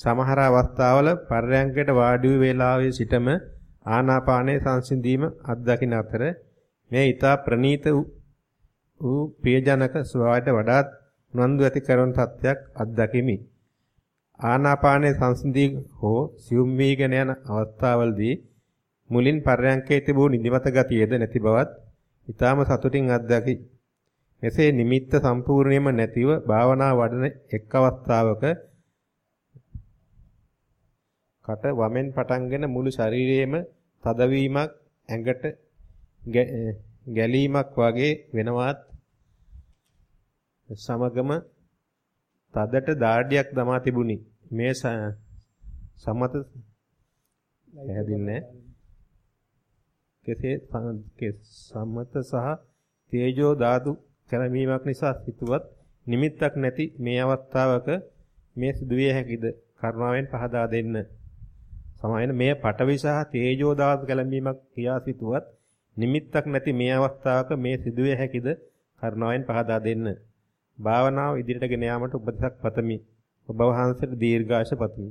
සමහර අවස්ථාවල පර්යංකයට වාඩි වූ වේලාවේ සිටම ආනාපානයේ සංසිඳීම අත්දකින්න අතර මේ ඊතා ප්‍රනීත වූ ප්‍රියජනක ස්වභාවයට වඩාත් උනන්දු ඇති කරන තත්ත්වයක් අත්දකිමි. ආනාපානයේ සංසිඳී හෝ සියුම් වීගෙන යන අවස්ථාවලදී මුලින් පර්යංකයේ තිබූ නිදිමත ගතියද නැති බවත් ඊටාම සතුටින් අත්දකි. මෙසේ නිමිත්ත සම්පූර්ණයෙන්ම නැතිව භාවනා වඩන එක් අවස්ථාවක කට වමෙන් පටන්ගෙන මුළු ශරීරයේම තදවීමක් ඇඟට ගැලීමක් වගේ වෙනවත් සමගම තදට දාඩියක් දමා තිබුණි. මේ සමත පැහැදින්නේ කෙසේ? සමත සහ තේජෝ ධාතු කැළඹීමක් නිසා සිටුවත් නිමිත්තක් නැති මේ අවස්ථාවක මේ සිදුවිය හැකිද? කරුණාවෙන් පහදා දෙන්න. සමායන මේ පටවි සහ තේජෝ දාතු කැළඹීමක් කියා සිටුවත් නිමිත්තක් නැති මේ අවස්ථාවක මේ සිදුවිය හැකිද? කරුණාවෙන් පහදා දෙන්න. භාවනාව ඉදිරියට ගෙන යාමට උපදෙසක් පතමි. ඔබ වහන්සේට දීර්ඝාෂ පතමි.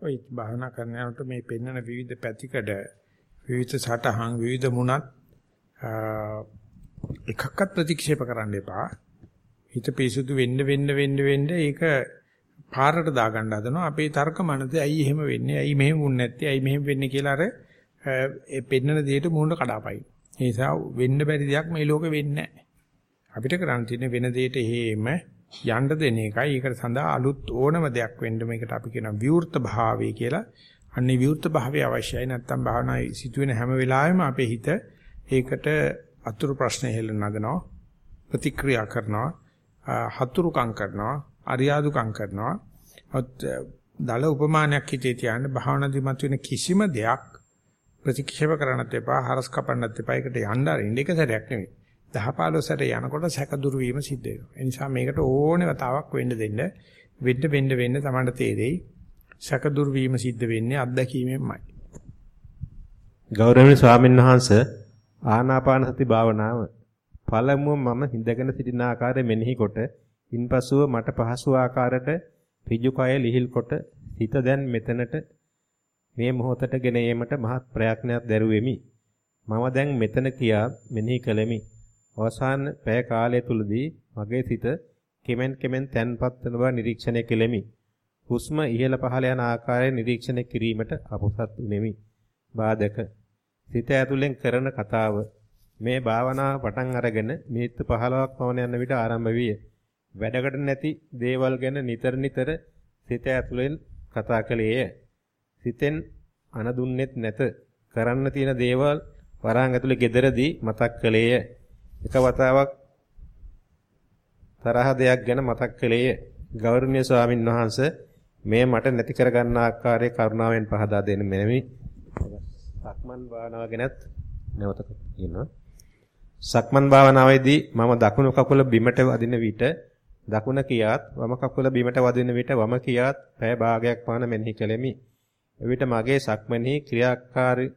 ඔය භාවනා කරන යනකොට මේ පෙන්වන විවිධ පැතිකඩ විවිධ සටහන් විවිධ මුණත් එකක්වත් ප්‍රතික්ෂේප කරන්න එපා. හිත පිසුදු වෙන්න වෙන්න වෙන්න වෙන්න ඒක පාරට දාගන්න හදනවා. අපේ තර්ක මනස ඇයි එහෙම වෙන්නේ? ඇයි මෙහෙම වුන්නේ නැත්තේ? ඇයි මෙහෙම වෙන්නේ කියලා අර ඒ පෙන්නන දෙයට මූණ කඩාපයි. ඒ නිසා වෙන්න බැරි දෙයක් මේ ලෝකෙ වෙන්නේ නැහැ. අපිට කරන්න තියෙන වෙන දෙයට හේම යන්න දෙන එකයි. ඒකට සඳහා අලුත් ඕනම දෙයක් වෙන්න මේකට අපි කියන විවෘත භාවය කියලා. අන්නේ විවෘත භාවය අවශ්‍යයි. නැත්තම් භාවනායි සිදුවෙන හැම වෙලාවෙම අපේ හිත ඒකට අතුරු ප්‍රශ්න හෙල නගනවා. ප්‍රතික්‍රියා කරනවා. හතුරුකම් කරනවා. අරියාදුකම් කරනවා. දල උපමානයක් හිතේ තියාන්න භාවනාදී මතුවෙන කිසිම දෙයක් ප්‍රතික්ෂේප කරන්නත් එපා, හරස් කපන්නත් එපා. ඒකට යන්න අරින්න එක සැරයක් නෙවෙයි. 10 15 සැරේ යනකොට සැක දුරු වීම සිද්ධ වෙනවා. ඒ නිසා මේකට ඕනේ වතාවක් වෙන්න දෙන්න. වෙන්න වෙන්න වෙන්න තමයි තේරෙයි. සැක දුරු වීම සිද්ධ වෙන්නේ අත්දැකීමෙන්මයි. ගෞරවනීය ස්වාමීන් වහන්සේ ආනාපාන සති භාවනාව පළමුව මම හිඳගෙන සිටින ආකාරය මෙනෙහි කොට ඉන්පසුව මට පහසු ආකාරයට ඍජු කය ලිහිල් කොට හිත දැන් මෙතනට මේ මොහොතට ගෙන ඒමට මහත් ප්‍රයත්නයක් දැරුවෙමි. මම දැන් මෙතන කියා මෙනෙහි කළෙමි. අවසාන පැය කාලය තුලදී මගේ සිත කෙමෙන් කෙමෙන් තැන්පත් වන බව නිරීක්ෂණය කෙලෙමි. හුස්ම ඉහළ පහළ යන ආකාරය නිරීක්ෂණය කිරීමට අපොසත් උනේමි. බාධක සිත ඇතුලෙන් කරන කතාව මේ භාවනාව පටන් අරගෙන මිනිත්තු 15ක් පමණ යන විට ආරම්භ විය. වැඩකට නැති දේවල් ගැන නිතර නිතර සිත ඇතුලෙන් කතා කළේය. සිතෙන් අනදුන්නෙත් නැත. කරන්න තියෙන දේවල් වරහන් ඇතුලේ gederදී මතක් කළේය. එක වතාවක් තරහ දෙයක් ගැන මතක් කළේය. ගෞරවනීය ස්වාමින් වහන්සේ මේ මට නැති කරගන්න ආකාරයේ කරුණාවෙන් පහදා දෙන්න මෙනමි. සක්මන් භාවනාව ගැනත් නැවත කියනවා. සක්මන් භාවනාවේදී මම දකුණු කකුල බිමට වදින විට දකුණ කියාත් වම කකුල බිමට වදින විට වම කියාත් පය භාගයක් පමණ මෙනෙහි කෙලෙමි. එවිට මගේ සක්මනෙහි ක්‍රියාකාරී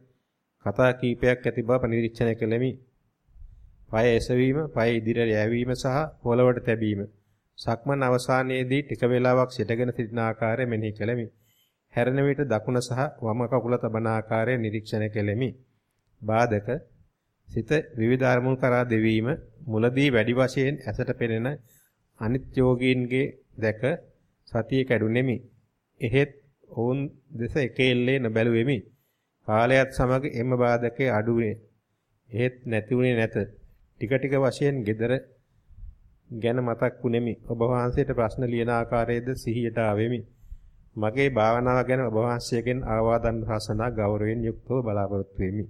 කතා කීපයක් ඇති බව පරිනිරීක්ෂණය කෙලෙමි. පය එසවීම, පය ඉදිරියට යැවීම සහ පොළවට තැබීම. සක්මන් අවසානයේදී ටික වේලාවක් සිටගෙන සිටින ආකාරය මෙනෙහි කෙලෙමි. හැරෙන විට දකුණ සහ වම කකුල තබන ආකාරය නිරීක්ෂණය කෙලෙමි. බාධක සිත විවිධ අරමුණු කරා දෙවීම මුලදී වැඩි වශයෙන් ඇසට පෙනෙන අනිත් යෝගීන්ගේ දැක සතිය කැඩුනේමි. එහෙත් ඔවුන් දෙස එකෙල්ලේ නොබැලුවෙමි. කාලයත් සමග එම බාධකේ අඩුවේ. එහෙත් නැතිුනේ නැත. ටික ටික වශයෙන් gedara ගැන මතක් වුනේමි. ඔබ වහන්සේට ප්‍රශ්න ලියන ආකාරයේද සිහියට ආවෙමි. මගේ භාවනාව ගැන ඔබ වහන්සේගෙන් ආවාදන් රසනා ගෞරවයෙන් යුක්තව බලාපොරොත්තු වෙමි.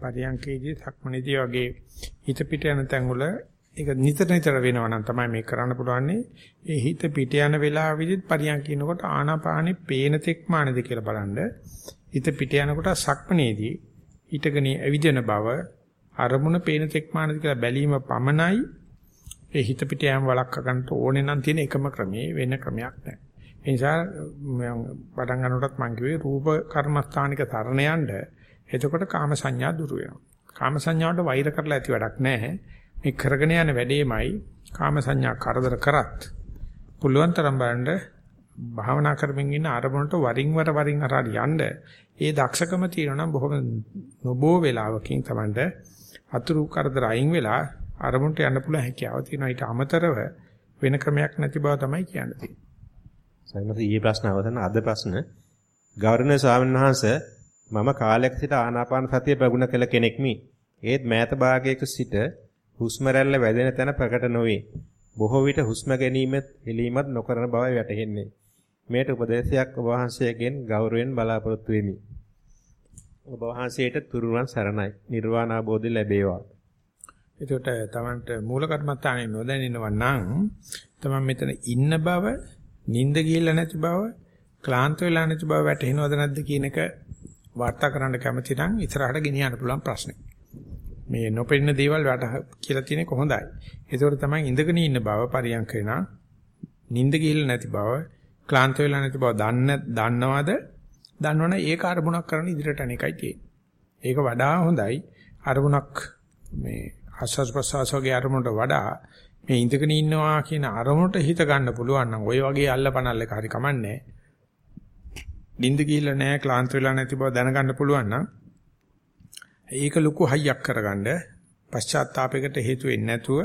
පරියන්කේදී සක්මණේදී වගේ හිත පිට යන තැන් වල ඒක නිතර නිතර වෙනවා නම් තමයි මේක කරන්න පුළුවන්නේ. ඒ හිත පිට යන වෙලාවෙදිත් පරියන් කියනකොට ආනාපානෙ පේන තෙක් මානද කියලා බලන්න. හිත පිට යනකොට සක්මනේදී හිතගෙන ඇවිදින බව අරමුණ පේන තෙක් මානද කියලා බැලීම පමණයි ඒ හිත පිට යෑම වළක්ව ගන්නට ඕනේ නම් තියෙන එකම ක්‍රමේ වෙන ක්‍රමයක් නැහැ. ඒ නිසා මම පටන් ගන්නකොටත් මම කිව්වේ රූප කර්මස්ථානික තරණ යන්න එතකොට කාම සංඥා දුරු වෙනවා. කාම සංඥාවට වෛර කරලා ඇති වැඩක් නැහැ. මේ කරගෙන යන වැඩේමයි කාම සංඥා කරදර කරත් පුළුවන් තරම් බලන්න භාවනා කරමින් ඉන්න අරමුණට වරින් වර වරින් අර යන්න ඒ දක්ෂකම තියෙනවා නම් බොහොම නොබෝ වෙලාවකින් තමයි අතුරු කරදර අයින් වෙලා අරමුණට යන්න පුළුවන් හැකියාව තියෙනවා ඊට අමතරව වෙන ක්‍රමයක් නැති බව තමයි කියන්නේ. සයිමත් ඊයේ ප්‍රශ්න අවසන් අද ප්‍රශ්න ගෞරවනීය ස්වාමීන් වහන්සේ මම කාලයක සිට ආනාපාන සතිය ප්‍රගුණ කළ කෙනෙක්මි. ඒත් මෑත භාගයක සිට හුස්ම රැල්ල වැදෙන තැන ප්‍රකට නොවේ. බොහෝ විට හුස්ම ගැනීමත් එලීමත් නොකරන බවයි වැටහෙන්නේ. මේට උපදේශයක් ඔබ වහන්සේගෙන් ගෞරවයෙන් බලාපොරොත්තු වෙමි. ඔබ වහන්සේට තුරුවන් සරණයි. නිර්වාණ අවබෝධය ලැබේවා. එතකොට තමන්ට මූල කර්මත්තානේ නොදැනෙනව නම් තමන් මෙතන ඉන්න බව, නිින්ද ගිහිල්ලා නැති බව, ක්ලාන්ත වෙලා නැති බව වැටහෙනවද නැද්ද කියන එක වාර්තා කරන්න කැමති නම් ඉස්සරහට ගෙනියන්න පුළුවන් ප්‍රශ්නේ. මේ නොපෙනෙන දේවල් වැට කියලා තියෙන්නේ කොහොඳයි. ඒකෝර තමයි ඉඳගෙන ඉන්න බව පරියන්ක වෙනා නිින්ද ගිහිල්ලා නැති බව, ක්ලාන්ත වෙලා නැති බව දන්න දන්නවද? දන්නවනේ ඒක අරමුණක් කරන්න ඉදිරියට යන එකයි තියෙන්නේ. ඒක වඩා හොඳයි අරමුණක් මේ ආස්වාස් ප්‍රසවාස වගේ අරමුණට වඩා මේ ඉඳගෙන ඉන්නවා කියන අරමුණට හිත ගන්න පුළුවන් නම් ওই වගේ අල්ලපනල් එක හරි කමන්නේ. නිින්ද ගිහිල්ලා නැහැ ක්ලාන්ත වෙලා නැති බව දැනගන්න පුළුවන් නම් ඒක ලොකු හයියක් කරගන්න පශ්චාත්තාපයකට හේතු වෙන්නේ නැතුව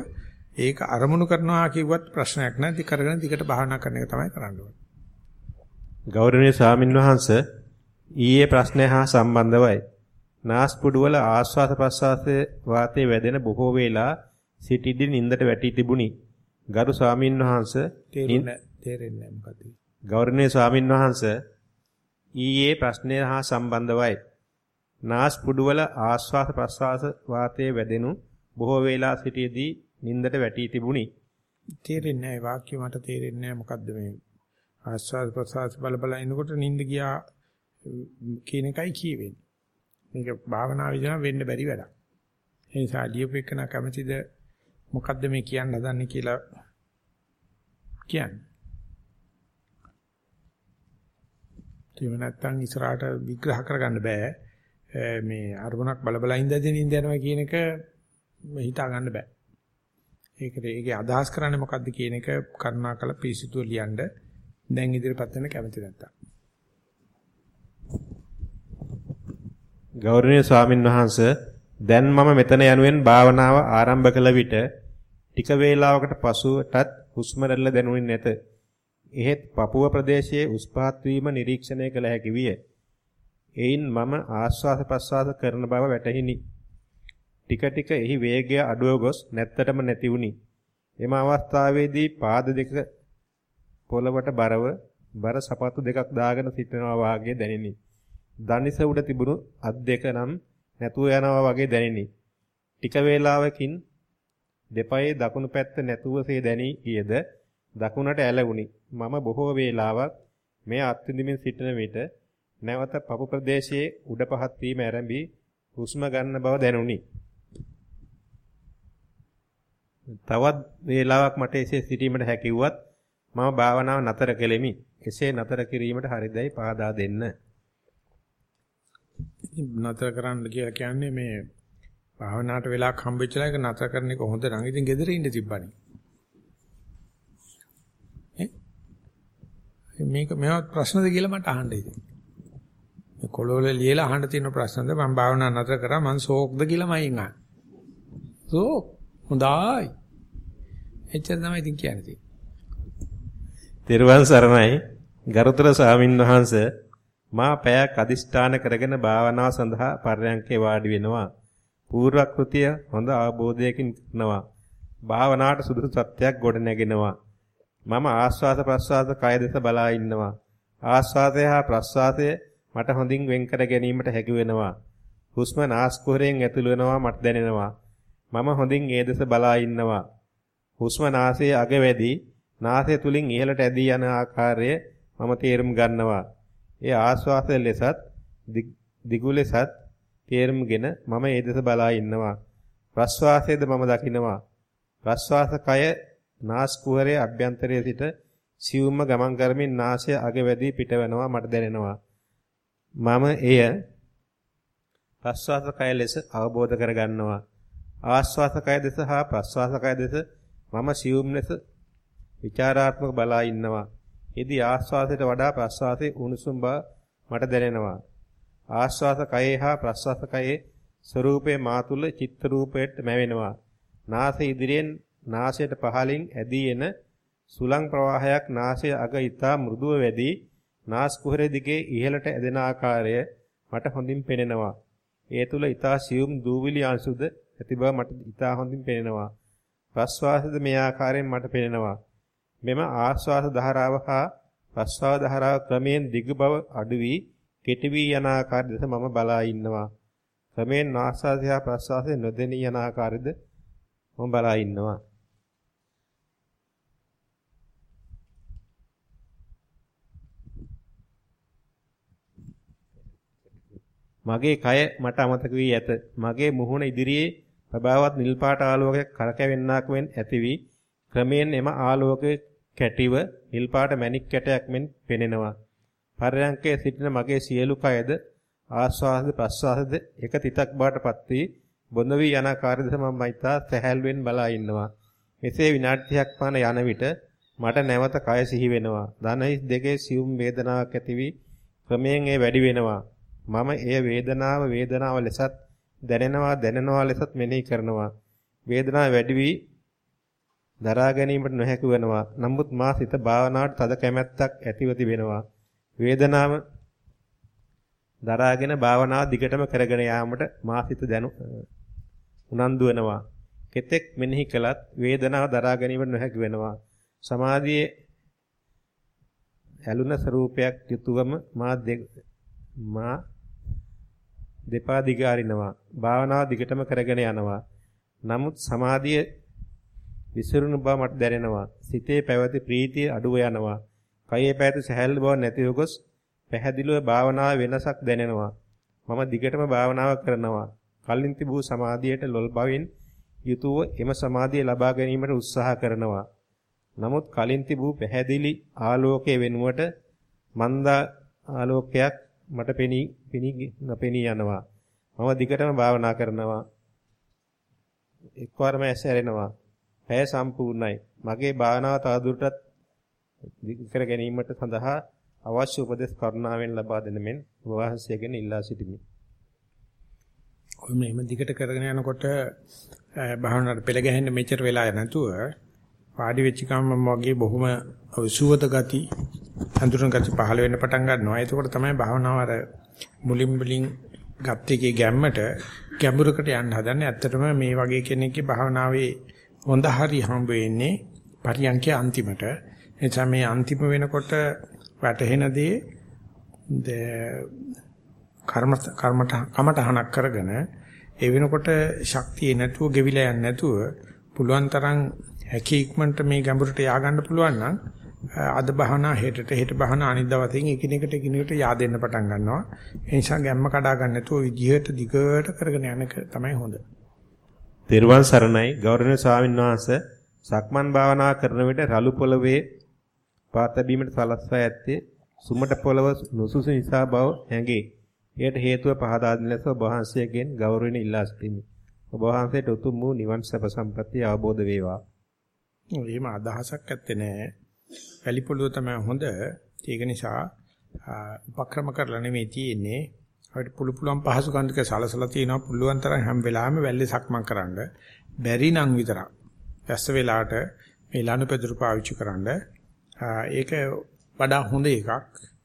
ඒක අරමුණු කරනවා කිව්වත් ප්‍රශ්නයක් නැති කරගෙන දිගට භාවනා කරන එක තමයි කරන්න ඕනේ. ගෞරවනීය ස්වාමින්වහන්සේ ඊයේ ප්‍රශ්නය හා සම්බන්ධවයි. නාස්පුඩු වල ආශ්වාස ප්‍රශ්වාසයේ වාතයේ වැදෙන බොහෝ වේලා සිටිද්දී නින්දට වැටි තිබුණි. ගරු ස්වාමින්වහන්සේ තේරෙන්නේ මොකද? ගෞරවනීය ස්වාමින්වහන්සේ ඊයේ ප්‍රශ්නය හා සම්බන්ධවයි. නාස්පුඩු වල ආශ්වාස ප්‍රශ්වාස වාතයේ වැදෙනු බොහෝ වේලා සිටියේදී නින්දට වැටි තිබුණි. තේරෙන්නේ නැහැ වාක්‍ය මට තේරෙන්නේ නැහැ මොකද්ද මේ ආස්වාද ප්‍රසආස බල බල ඉනකොට නිින්ද ගියා කියන එකයි කියවෙන්නේ. මේක භාවනා විදිහට වෙන්න බැරි වැඩක්. ඒ නිසා ලියුපෙකන කැමැතිද මොකද්ද මේ කියන්න හදන්නේ කියලා කියන්නේ. ඒක නැත්තම් ඉස්සරහට විග්‍රහ කරගන්න බෑ. මේ අරමුණක් බල බල ඉඳදී නිින්ද යනවා කියන එක හිතා ගන්න බෑ. ඒකට ඒකේ අදහස් කරන්නේ මොකද්ද කියන එක කරුණාකර පිළිසිතුව ලියන්න දැන් ඉදිරියපත් වෙන්න කැමති නැත්තම්. ගෞරවනීය ස්වාමින් වහන්සේ දැන් මම මෙතන යනුවෙන් භාවනාව ආරම්භ කළ විට ටික වේලාවකට පසුවටත් හුස්ම රැල්ල දැනුනේ නැත. එහෙත් පපුව ප්‍රදේශයේ උස් පහත් වීම නිරීක්ෂණය කළ හැකි විය. එයින් මම ආශ්වාස ප්‍රශ්වාස කරන බව වැටහිනි. ටික ටික එහි වේගය අඩුව ගොස් නැත්තටම නැති වුනි. එම අවස්ථාවේදී පාද දෙක පොළවට බරව බර සපත්තු දෙකක් දාගෙන සිටිනවා වාගේ දැනිනි. දනිස උඩ තිබුණු අත් දෙක නම් නැතුව යනවා වගේ දැනිනි. ටික වේලාවකින් දෙපයේ දකුණු පැත්ත නැතුවසේ දැනී ගියද දකුණට ඇලවුනි. මම බොහෝ වේලාවක් මේ අත්විඳින්මින් සිටින විට නැවත පපු ප්‍රදේශයේ උඩ පහත් වීම ආරම්භී හුස්ම ගන්න බව දැනුනි. තවත් වේලාවක් මට එසේ සිටීමට හැකියුවත් මම භාවනාව නතර කෙලෙමි. එසේ නතර කිරීමට හරිදයි පාදා දෙන්න. නතර කරන්න කියලා කියන්නේ මේ භාවනාවට වෙලාවක් හම්බෙච්චලා ඒක නතර කරන එක හොඳ නම් ඉතින් gedere ඉන්න තිබ්බනේ. මේක මේවත් ප්‍රශ්නද කියලා මට අහන්න ඉතින්. මේ කොළවල ලියලා අහන්න තියෙන ප්‍රශ්නද මම භාවනා නතර කරා මං ෂෝක්ද කියලා මයින් අහන්නේ. ෂෝක් හොඳයි. එච්චර තමයි ඉතින් කියන්නේ. තෙරුවන් සරණයි ගරුතර ස්වාමින් වහන්සේ මා පැයක් අදිෂ්ඨාන කරගෙන භාවනාව සඳහා පර්යංකේ වාඩි වෙනවා. පූර්ව කෘතිය හොඳ අවබෝධයකින් කරනවා. භාවනාවට සුදුසු සත්‍යයක් ගොඩ නැගෙනවා. මම ආස්වාද ප්‍රස්වාද කය දෙස බලා ඉන්නවා. ආස්වාදය හා ප්‍රස්වාදය මට හොඳින් වෙන් කර ගැනීමට හැකි වෙනවා. හුස්ම නාස්කුහරයෙන් ඇතුළු වෙනවා මට දැනෙනවා. මම හොඳින් ඒ දෙස බලා ඉන්නවා. හුස්ම නාසයේ අග වැඩි නාසය තුලින් ඉහළට ඇදී යන ආකාරය මම තේරුම් ගන්නවා. ඒ ආස්වාසය ලෙසත් දිගු ලෙසත් තේරුම්ගෙන මම ඒ දෙස බලා ඉන්නවා. ප්‍රස්වාසයේද මම දකිනවා. ප්‍රස්වාස කය නාස් කුහරයේ අභ්‍යන්තරයේ සිට සියුම්ම ගමන් කරමින් නාසය අග වැඩි පිටවෙනවා මට දැනෙනවා. මම එය ප්‍රස්වාස කය ලෙස අවබෝධ කරගන්නවා. ආස්වාස කය දෙස හා ප්‍රස්වාස කය දෙස මම සියුම් ලෙස විචාරාත්මක බලා ඉන්නවා. එදී ආස්වාසයට වඩා ප්‍රස්වාසයේ උණුසුම් බව මට දැනෙනවා. ආස්වාස කයේ හා ප්‍රස්වාස කයේ ස්වરૂපේ මා තුල චිත්ත රූපයට මැවෙනවා. නාසය ඉදිරියෙන් නාසයට පහලින් ඇදී එන සුලං ප්‍රවාහයක් නාසය අග ඊතා මෘදුව වැඩි නාස් කුහරය දිගේ ඉහළට ඇදෙන ආකාරය මට හොඳින් පෙනෙනවා. ඒ තුල ඊතා සියුම් දූවිලි අංශුද ඇති බව මට ඊතා හොඳින් පෙනෙනවා. ප්‍රස්වාසද මේ ආකාරයෙන් මට පෙනෙනවා. මෙම ආශ්වාස ධාරාව හා ප්‍රශ්වාස ධාරාව ක්‍රමයෙන් දිග බව අඩු වී කෙටි වී යන ආකාරය දෙස මම බලා ඉන්නවා. ක්‍රමයෙන් ආශ්වාසය හා ප්‍රශ්වාසය නොදෙනී යන ආකාරයද මම බලා ඉන්නවා. මගේ කය මට අමතක වී ඇත. මගේ මුහුණ ඉදිරියේ ප්‍රභාවත් නිල් පාට ආලෝකයක් කරකැවෙන්නක් වෙන් ඇති වී ක්‍රමයෙන් එම ආලෝකයේ කැටිව නිල් පාට මණික් කැටයක් මෙන් පෙනෙනවා. පරයන්කේ සිටින මගේ සියලු කයද ආස්වාද ප්‍රස්වාසද එක තිතක් බාටපත් වී බොඳ වී යන ආකාරය දෙස මම මයිතා සැහැල්ලුවෙන් බලා ඉන්නවා. මෙසේ විනාඩි 30ක් පමණ යන විට මට නැවත කය සිහි වෙනවා. දනහිස් දෙකේ සියුම් වේදනාවක් ඇති වී ක්‍රමයෙන් ඒ වැඩි වෙනවා. මම එය වේදනාව වේදනාව ලෙසත් දැනෙනවා දැනෙනවා ලෙසත් මෙනෙහි කරනවා. වේදනාව වැඩි වී දරා ගැනීමට නොහැකි වෙනවා. නමුත් මා සිත භාවනාවට තද කැමැත්තක් ඇතිව තිබෙනවා. වේදනාව දරාගෙන භාවනාව දිගටම කරගෙන යාමට මා සිත දැනු උනන්දු වෙනවා. කෙතෙක් මෙනෙහි කළත් වේදනාව දරා ගැනීමට නොහැකි වෙනවා. සමාධියේ ඇලුන ස්වરૂපයක් යුතුවම මා මා දෙපා දිගාරිනවා. භාවනාව දිගටම කරගෙන යනවා. නමුත් සමාධිය විසිරුණු බව මට දැනෙනවා. සිතේ පැවති ප්‍රීතිය අඩුව යනවා. කයේ පැවති සැහැල්ලු බව නැතිව ගොස් පැහැදිලිව භාවනාව වෙනසක් දැනෙනවා. මම දිගටම භාවනාව කරනවා. කලින් තිබූ සමාධියට ලොල් බවින් යුතුව එම සමාධිය ලබා ගැනීමට උත්සාහ කරනවා. නමුත් කලින් තිබූ පැහැදිලි ආලෝකයේ වෙනුවට මන්දා ආලෝකයක් මට පෙනී පෙනී නොපෙනී යනවා. මම දිගටම භාවනා කරනවා. එක්වරම ඇස් ඇරෙනවා. පැය සම්පූර්ණයි. මගේ භාවනාව තවදුරටත් දිග ගැනීමට සඳහා අවශ්‍ය උපදෙස් කරුණාවෙන් ලබා දෙන මෙන් වහන්සේගෙන් ඉල්ලා සිටිමි. ඔය මේම දිගට කරගෙන යනකොට භාවනාවට පෙළ ගැහෙන්න මෙච්චර වෙලා නැතුව වාඩි වෙච්ච ගමන් වගේ බොහොම සුවද ගති හඳුනන ගති පහළ වෙන්න පටන් ගන්නවා. එතකොට තමයි භාවනාව අර මුලින් මුලින් ගත් එකේ ගැම්මට ගැඹුරකට යන්න හදන්නේ. ඇත්තටම මේ වගේ කෙනෙක්ගේ භාවනාවේ හොඳ හරි හම්බ වෙන්නේ පරියන්කේ අන්තිමට. එනිසා මේ අන්තිම වෙනකොට වැටහෙන දේ කර්ම කර්මට කමටහනක් කරගෙන ඒ වෙනකොට ශක්තිය නැතුව ගෙවිලා යන්නේ නැතුව පුළුවන් තරම් හැකි ඉක්මනට මේ ගැඹුරට ය아가න්න පුළුවන් නම් අද බහනා හෙටට හෙට බහනා අනිත් දවසෙන් එකිනෙකට එකිනෙකට yaadෙන්න පටන් ගන්නවා ඒ නිසා ගැම්ම කඩා ගන්න නැතුව විදිහට දිගට කරගෙන යන එක තමයි හොඳ. තෙරුවන් සරණයි ගෞරවනීය ස්වාමීන් වහන්සේ සක්මන් භාවනා කරන විට රළු පොළවේ පාත බීමට සලස්වා ඇත්තේ සුමට පොළව නුසුසු නිසා බව හැඟේ. එයට හේතුව පහදා දෙන ලෙස ඔබ වහන්සේගෙන් ගෞරවයෙන් ඉල්ලා සිටිමි. ඔබ වහන්සේට උතුම් වූ නිවන් සැප සම්පත්තිය අවබෝධ වේවා. එහෙම අදහසක් ඇත්තේ නැහැ. වැලි පොළව තමයි හොඳ. ඒක නිසා උපක්‍රම කරලා නෙමෙයි තියෙන්නේ. අපිට පුළු පුළුවන් පහසු කන්දක සලසලා තියෙනවා පුළුවන් තරම් හැම වෙලාවෙම වැල්ලේ සක්මන් කරන්න. බැරි නම් විතරක්. වැස්ස වෙලාවට මේ ලනුපෙදුරු පාවිච්චි කරන්න. ඒක වඩා හොඳ එකක්.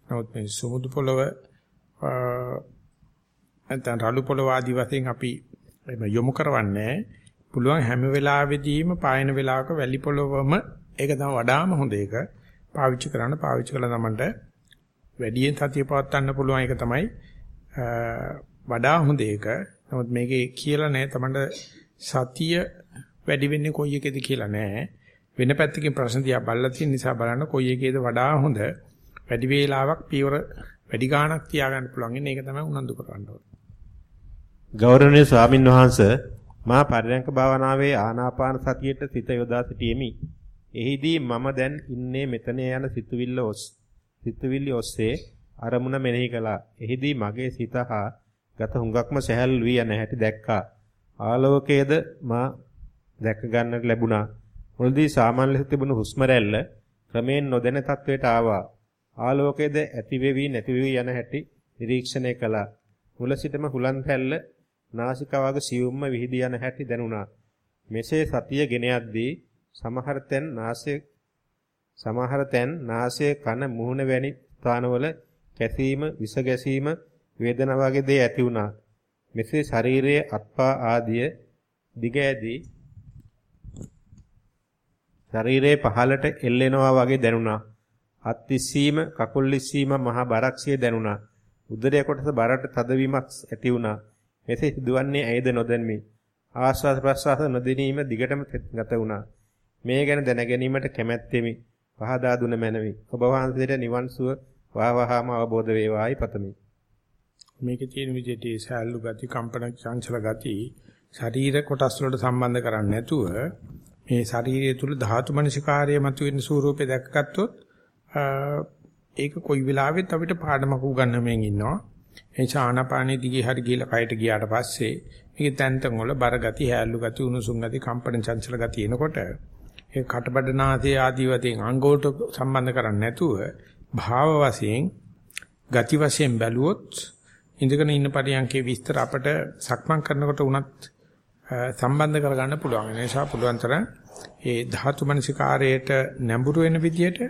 නමුත් මේ සමුදු පොළව නැත්නම් රළු පොළව ආදි වශයෙන් අපි යොමු කරවන්නේ පුළුවන් හැම වෙලාවෙදීම පායන වෙලාවක වැලි පොළවම ඒක තමයි වඩාම හොඳ එක. පාවිච්චි කරන්න පාවිච්චි කළා තමන්ට වැඩියෙන් සතිය පවත්වන්න පුළුවන් එක තමයි වඩා හොඳ එක. නමුත් මේකේ කියලා නැහැ තමන්ට සතිය වැඩි වෙන්නේ කොයි එකේද කියලා නැහැ. වෙන පැත්තකින් ප්‍රශ්න දිහා බලලා තියෙන නිසා බලන්න කොයි එකේද වඩා හොඳ වැඩි වේලාවක් පියවර වැඩි ගාණක් තියාගන්න පුළුවන් ඉන්නේ ඒක තමයි උනන්දු කරන්න ඕනේ. ගෞරවනීය ස්වාමින් වහන්සේ මා පරිණක භාවනාවේ ආනාපාන සතියට සිත යොදා සිටීමි. එහිදී මම දැන් ඉන්නේ මෙතන යන සිතුවිල්ල ඔස් සිතුවිලි ඔස්සේ අරමුණ මෙනෙහි කළා. එහිදී මගේ සිත හා ගත හුඟක්ම සැහැල්ලු වී යන හැටි දැක්කා. ආලෝකයේද මා දැක ගන්නට ලැබුණා. මුලදී සාමාන්‍ය ලෙස තිබුණු හුස්ම රැල්ල ක්‍රමයෙන් නොදැන තත්වයට ආවා. ආලෝකයේද ඇති වෙවි නැති වෙවි යන හැටි නිරීක්ෂණය කළා. මුල සිටම හුලන් රැල්ල නාසිකාවක සියුම්ම විහිදී යන හැටි දැනුණා. මෙසේ සතිය ගෙන යද්දී සමහර තැන් නාසයේ සමහර තැන් නාසයේ කන මුහුණ වැනි ස්ථානවල කැසීම, විස ගැසීම, වේදනාව වගේ දේ ඇති වුණා. මෙසේ ශරීරයේ අත්පා ආදිය දිග ඇදී ශරීරයේ පහළට එල්ලෙනවා වගේ දැනුණා. අත් ඉස්සීම, කකුල් ඉස්සීම මහා බරක්සිය දැනුණා. උදරයේ කොටස බරට තදවීමක් ඇති වුණා. මෙසේ සිදුවන්නේ ඇයිද නොදැනමි. ආස්වාද ප්‍රස්වාස නොදැනීම දිගටම ගත වුණා. මේ ගැන දැන ගැනීමට කැමැත්තෙමි. පහදා දුන මැනවි. ඔබ වහන්සේට නිවන් සුව වහවහාම අවබෝධ වේවායි පතමි. මේකේ තියෙන විදිහට සෑල්ලු ගති, කම්පන චංචල ගති ශරීර කොටස් වලට සම්බන්ධ කරන්නේ නැතුව මේ ශරීරය තුල ධාතු මනසිකාර්යය මතුවෙන ස්වරූපේ දැක්කගත්තොත් ඒක කොයි වෙලාවෙත් අපිට පාඩමක් උගන්වමින් ඉන්නවා. ඒ නිසා ආනාපානෙ දිගේ හරි ගිහලා කයට ගියාට පස්සේ මේකේ තැන් තැන් වල බර ගති, හැල්ලු ගති, උණුසුම් ගති, කම්පන චංචල ගති එනකොට ඒ කටබඩනාසේ ආදී වශයෙන් අංගෝට සම්බන්ධ කරන්නේ නැතුව භාව වශයෙන් ගති වශයෙන් බැලුවොත් ඉඳගෙන ඉන්න පරියන්කේ විස්තර අපට සක්මන් කරනකොට උනත් සම්බන්ධ කරගන්න පුළුවන්. ඒ නිසා පුළුවන් තරම් ඒ ධාතු මනසිකාරයට නැඹුරු වෙන විදිහට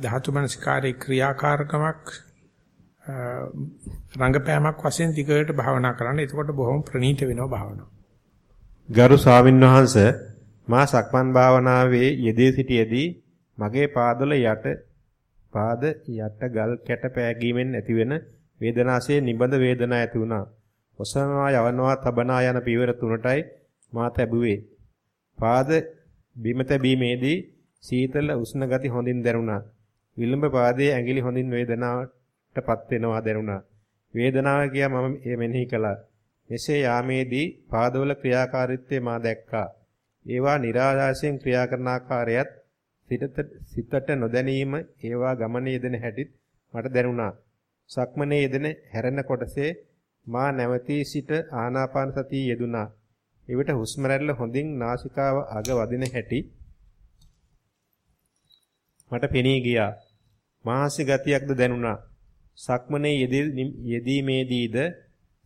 ධාතු මනසිකාරයේ ක්‍රියාකාරකමක් රංගපෑමක් වශයෙන් දිගට භාවනා කරන්න. එතකොට බොහොම ප්‍රණීත වෙනවා භාවනාව. ගරු ස්වාමින්වහන්සේ මා සක්මන් භාවනාවේ යෙදී සිටියේදී මගේ පාදවල යට පාද යට ගල් කැට පෑගීමෙන් ඇතිවෙන වේදනාසේ නිබඳ වේදනා ඇති වුණා. ඔසවනවා යවනවා තබනා යන පියවර තුනටයි මා තැබුවේ. පාද බිම තැබීමේදී සීතල උෂ්ණ ගති හොඳින් දැනුණා. විලම්භ පාදයේ ඇඟිලි හොඳින් වේදනාවටපත් වෙනවා දැනුණා. වේදනාව කියා මම මෙනෙහි කළා. මෙසේ යාමේදී පාදවල ක්‍රියාකාරීත්වය මා දැක්කා. ඒවා નિરાයාසයෙන් ක්‍රියා කරන ආකාරයත් සිතට නොදැනීම ඒවා ගමනේ යෙදෙන හැටිත් මට දැනුණා. සක්මනේ යෙදෙන හැරෙන කොටසේ මා නැවතී සිට ආනාපාන සතිය යෙදුනා. එවිට හුස්ම රැල්ල හොඳින් නාසිකාව අග වදින හැටි මට පෙනී ගියා. මාහසි ගතියක්ද දැනුණා. සක්මනේ යෙදීමේදීද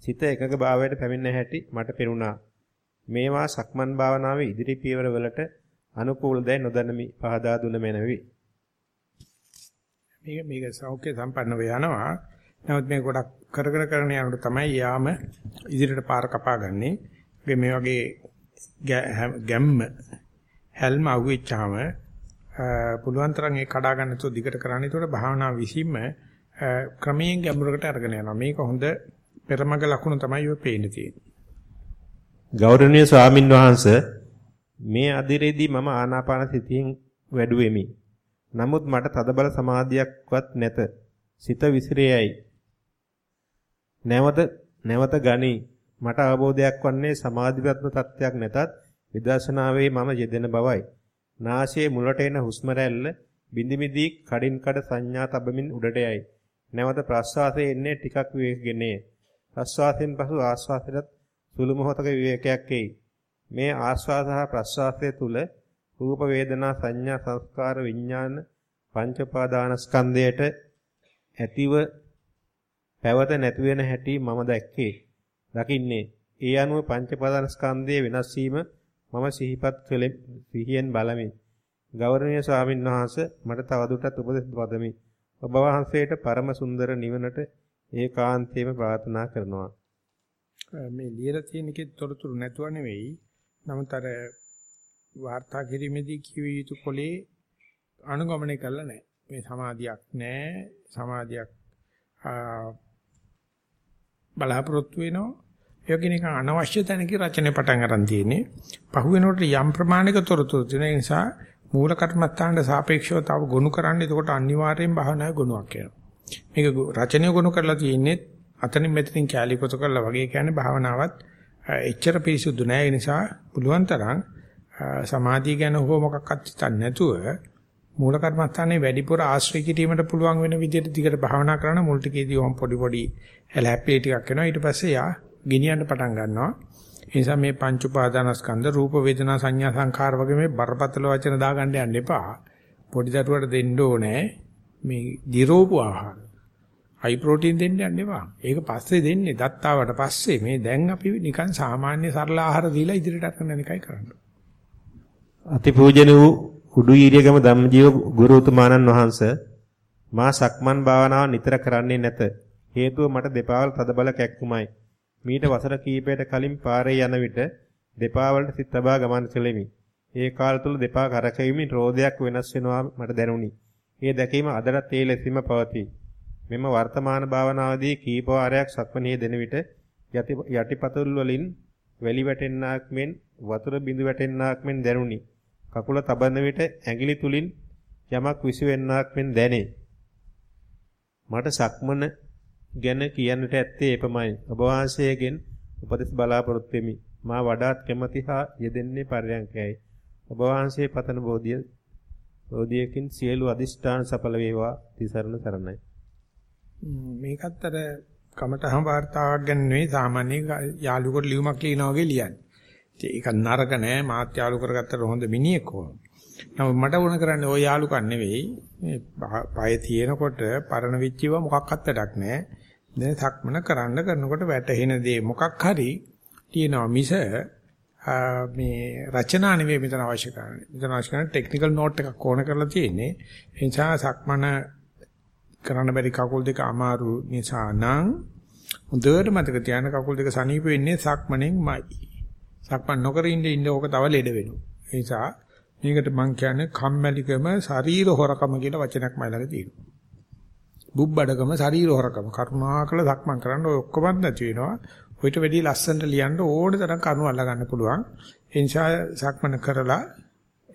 සිත එකඟ භාවයට පැමිණ හැටි මට පෙනුණා. මේවා සක්මන් භාවනාවේ ඉදිරි පියවර වලට අනුකූලදයි නොදැනමි පහදා දුන මැනවි. මේක මේක සෞඛ්‍ය සම්පන්නව යනවා. නමුත් මේ ගොඩක් කරගෙන කරගෙන යනකොට තමයි යාම ඉදිරියට පාර කපාගන්නේ. මේ වගේ ගැම්ම හැල්ම අහුවෙච්චාම පුළුවන් තරම් ඒ කඩා ගන්න තු දිගට කරන්නේ. ඒකට භාවනා විසින්ම ක්‍රමයෙන් ගැඹුරකට අරගෙන යනවා. මේක හොඳ පෙරමග ලකුණු තමයි ඔය පේන්න තියෙන්නේ. ගෞරවනීය ස්වාමින් වහන්සේ මේ අදිරේදී මම ආනාපාන සිතියෙන් වැඩුවෙමි. නමුත් මට තදබල සමාධියක්වත් නැත. සිත විසිරෙයයි. නැවත නැවත ගනි. මට අවබෝධයක් වන්නේ සමාධිපත්ම තත්ත්වයක් නැතත් විදර්ශනාවේ මම යෙදෙන බවයි. නාසයේ මුලට එන හුස්ම රැල්ල බිඳිමිදී කඩින් කඩ සංඥා තබමින් උඩට යයි. නැවත ප්‍රශ්වාසයේ එන්නේ ටිකක් විවේකගෙනේ. ප්‍රශ්වාසයෙන් පසු ආශ්වාසයට සුළු මොහොතක විවේකයක් එයි. මේ ආශ්වාස හා ප්‍රශ්වාසය තුල රූප වේදනා සංඥා සංස්කාර විඥාන පංච උපාදානස්කන්ධයට ඇතිව පැවත නැති වෙන හැටි මම දැක්කේ. දකින්නේ. ඒ අනුව පංච උපාදානස්කන්ධයේ වෙනස් වීම මම සිහිපත් කළේ සිහියෙන් බලමි. ගෞරවනීය ස්වාමීන් වහන්සේ මට තවදුරටත් උපදෙස් පදමි. ඔබ වහන්සේට පරම සුන්දර නිවනට ඒකාන්තයෙන්ම ප්‍රාර්ථනා කරනවා. මේ ලියලා තියෙන එකේ තොරතුරු නැතුව නෙවෙයි. නමුත් අර වාර්තා කිරීමේදී කිව යුතු කොලේ අනුගමනය කළා නැහැ. මේ සමාධියක් නැහැ. සමාධියක් බලාපොරොත්තු වෙනවා. ඒ වගේ නිකන් අනවශ්‍ය තැනක රචනය පටන් ගන්න තියෙන්නේ. පහු වෙනකොට යම් ප්‍රමාණික තොරතුරු තියෙන නිසා මූල කර්මත්තාන්ට සාපේක්ෂව තව ගොනු කරන්න. එතකොට අනිවාර්යෙන් භාවනාවේ ගුණයක් එනවා. මේක රචනය ගොනු කරලා තියෙන්නේ අතනින් මෙතනින් කැලිපොත කරලා වගේ කියන්නේ භාවනාවත් එච්චර පිරිසුදු නෑ ඒ නිසා පුළුවන් තරම් සමාධිය ගැන හෝ මොකක්වත් හිතන්නේ නැතුව මූල කර්මස්ථානයේ වැඩිපුර ආශ්‍රය කිරීමට පුළුවන් වෙන විදිහට දිගට භාවනා කරන මුල් ටිකේදී වම් පොඩි පොඩි හැලහැප්පේ ටිකක් එනවා ඊට පස්සේ යා ගෙනියන්න පටන් ගන්නවා ඒ නිසා මේ පංච උපාදානස්කන්ධ රූප වේදනා සංඥා සංඛාර වගේ මේ බරපතල වචන දාගන්න යන්න එපා පොඩි දරුවට දෙන්න ඕනේ මේ දිරෝපු ආහාර හයි ප්‍රෝටීන් දෙන්න යන්න එපා. ඒක පස්සේ දෙන්නේ දත්තාවට පස්සේ මේ දැන් අපි නිකන් සාමාන්‍ය සරල ආහාර දීලා ඉදිරියට අරගෙන යන එකයි කරන්නේ. අතිපූජන වූ උඩු ඊරියගම ධම්මජීව ගුරුතුමාණන් වහන්සේ මා සක්මන් භාවනාව නිතර කරන්නේ නැත. හේතුව මට දෙපාවල තදබල කැක්කුමයි. මීට වසර කිහිපයකට කලින් පාරේ යන විට දෙපා වලට සිත් තබා ගමන් කළෙමි. ඒ කාල තුල දෙපා කරකැවීමෙන් රෝදයක් වෙනස් වෙනවා මට දැනුනි. ඒ දැකීම අදටත් ඒ ලෙසින්ම පවතී. මෙම වර්තමාන භාවනාවේදී කීප වාරයක් සක්මණේ දෙන විට යටිපතුල් වලින් වැලි වැටෙන්නාක් මෙන් වතුර බිඳු වැටෙන්නාක් මෙන් දැනුනි. කකුල තබන විට ඇඟිලි තුලින් යමක් විසිවෙන්නාක් මෙන් දැනේ. මට සක්මන ගැන කියන්නට ඇත්තේ එපමණයි. ඔබ වහන්සේගෙන් උපදෙස් බලාපොරොත්තු වෙමි. මා වඩාත් කැමැති හා යෙදෙන්නේ පරියන්කයයි. ඔබ වහන්සේ පතන බෝධිය බෝධියකින් සියලු අදිෂ්ඨාන සඵල වේවා. තිසරණ සරණයි. මේකත් අර කමටහම් වார்த்தාවක් ගැන නෙවෙයි සාමාන්‍ය යාළුවෙකුට ලියුමක් ලියනවා වගේ ලියන්නේ. ඒක නරක නෑ මාත් යාළු කරගත්තට හොඳ මිනිහෙක් ඕන. නමුත් මට වුණ කරන්නේ ওই යාළුකම් නෙවෙයි. මේ පය තියෙනකොට පරණ විච්චිව මොකක්වත් වැඩක් නෑ. දැන් සක්මන කරන්න කරනකොට වැටෙන දේ මොකක් හරි තියෙනවා මිස මේ රචනා නෙවෙයි මෙතන අවශ්‍ය කරන්නේ. මෙතන අවශ්‍ය කරන්නේ ටෙක්නිකල් නෝට් එකක් ඕන කරලා තියෙන්නේ. ඒ නිසා සක්මන කරන්න බැරි කකුල් දෙක අමාරු නිසා නම් හොඳට මතක තියාගන්න කකුල් දෙක සනීප වෙන්නේ සක්මණෙන්මයි. සක්මන් නොකර ඉන්න ඉන්න ඕක තව ලෙඩ වෙනවා. ඒ නිසා මේකට මම කියන්නේ කම්මැලිකම ශරීර හොරකම කියලා වචනයක් මම ළඟ තියෙනවා. බුබ්බඩකම ශරීර හොරකම කරුණාකර සක්මන් කරන්න ඔය ඔක්කොමත් නැති වෙනවා. ඔయిత වැඩි ලස්සනට ලියන්න ඕන තරම් කරුණු අල්ල ගන්න පුළුවන්. ඒ නිසා සක්මන කරලා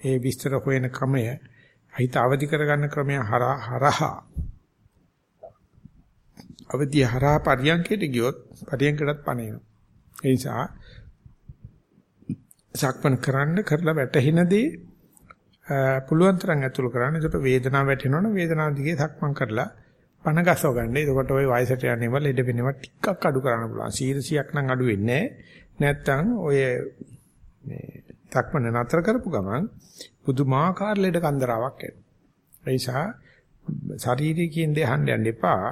ඒ විස්තර හොයන ක්‍රමය හිත අවදි කරගන්න ක්‍රමය හරහා අවදි හරහා පරියන්කයට ගියොත් පරියන්කටත් පණිනවා. ඒ නිසා සක්මන් කරන්න කරලා වැටෙන දේ පුළුවන් තරම් ඇතුළු කරන්න. ඒකට වේදනාව වැටෙනවනේ වේදනාව දිගේ සක්මන් කරලා පණ ගසව ගන්න. එතකොට ওই වයසට යන්නේම ලෙඩ වෙනවා ටිකක් අඩු කරන්න පුළුවන්. 100ක් නම් අඩු වෙන්නේ නැත්තම් ඔය මේ සක්මන නතර කරපු ගමන් පුදුමාකාර ලෙඩ කන්දරාවක් එනවා. ඒ නිසා ශාරීරිකයෙන් දෙහන්න යන්න එපා.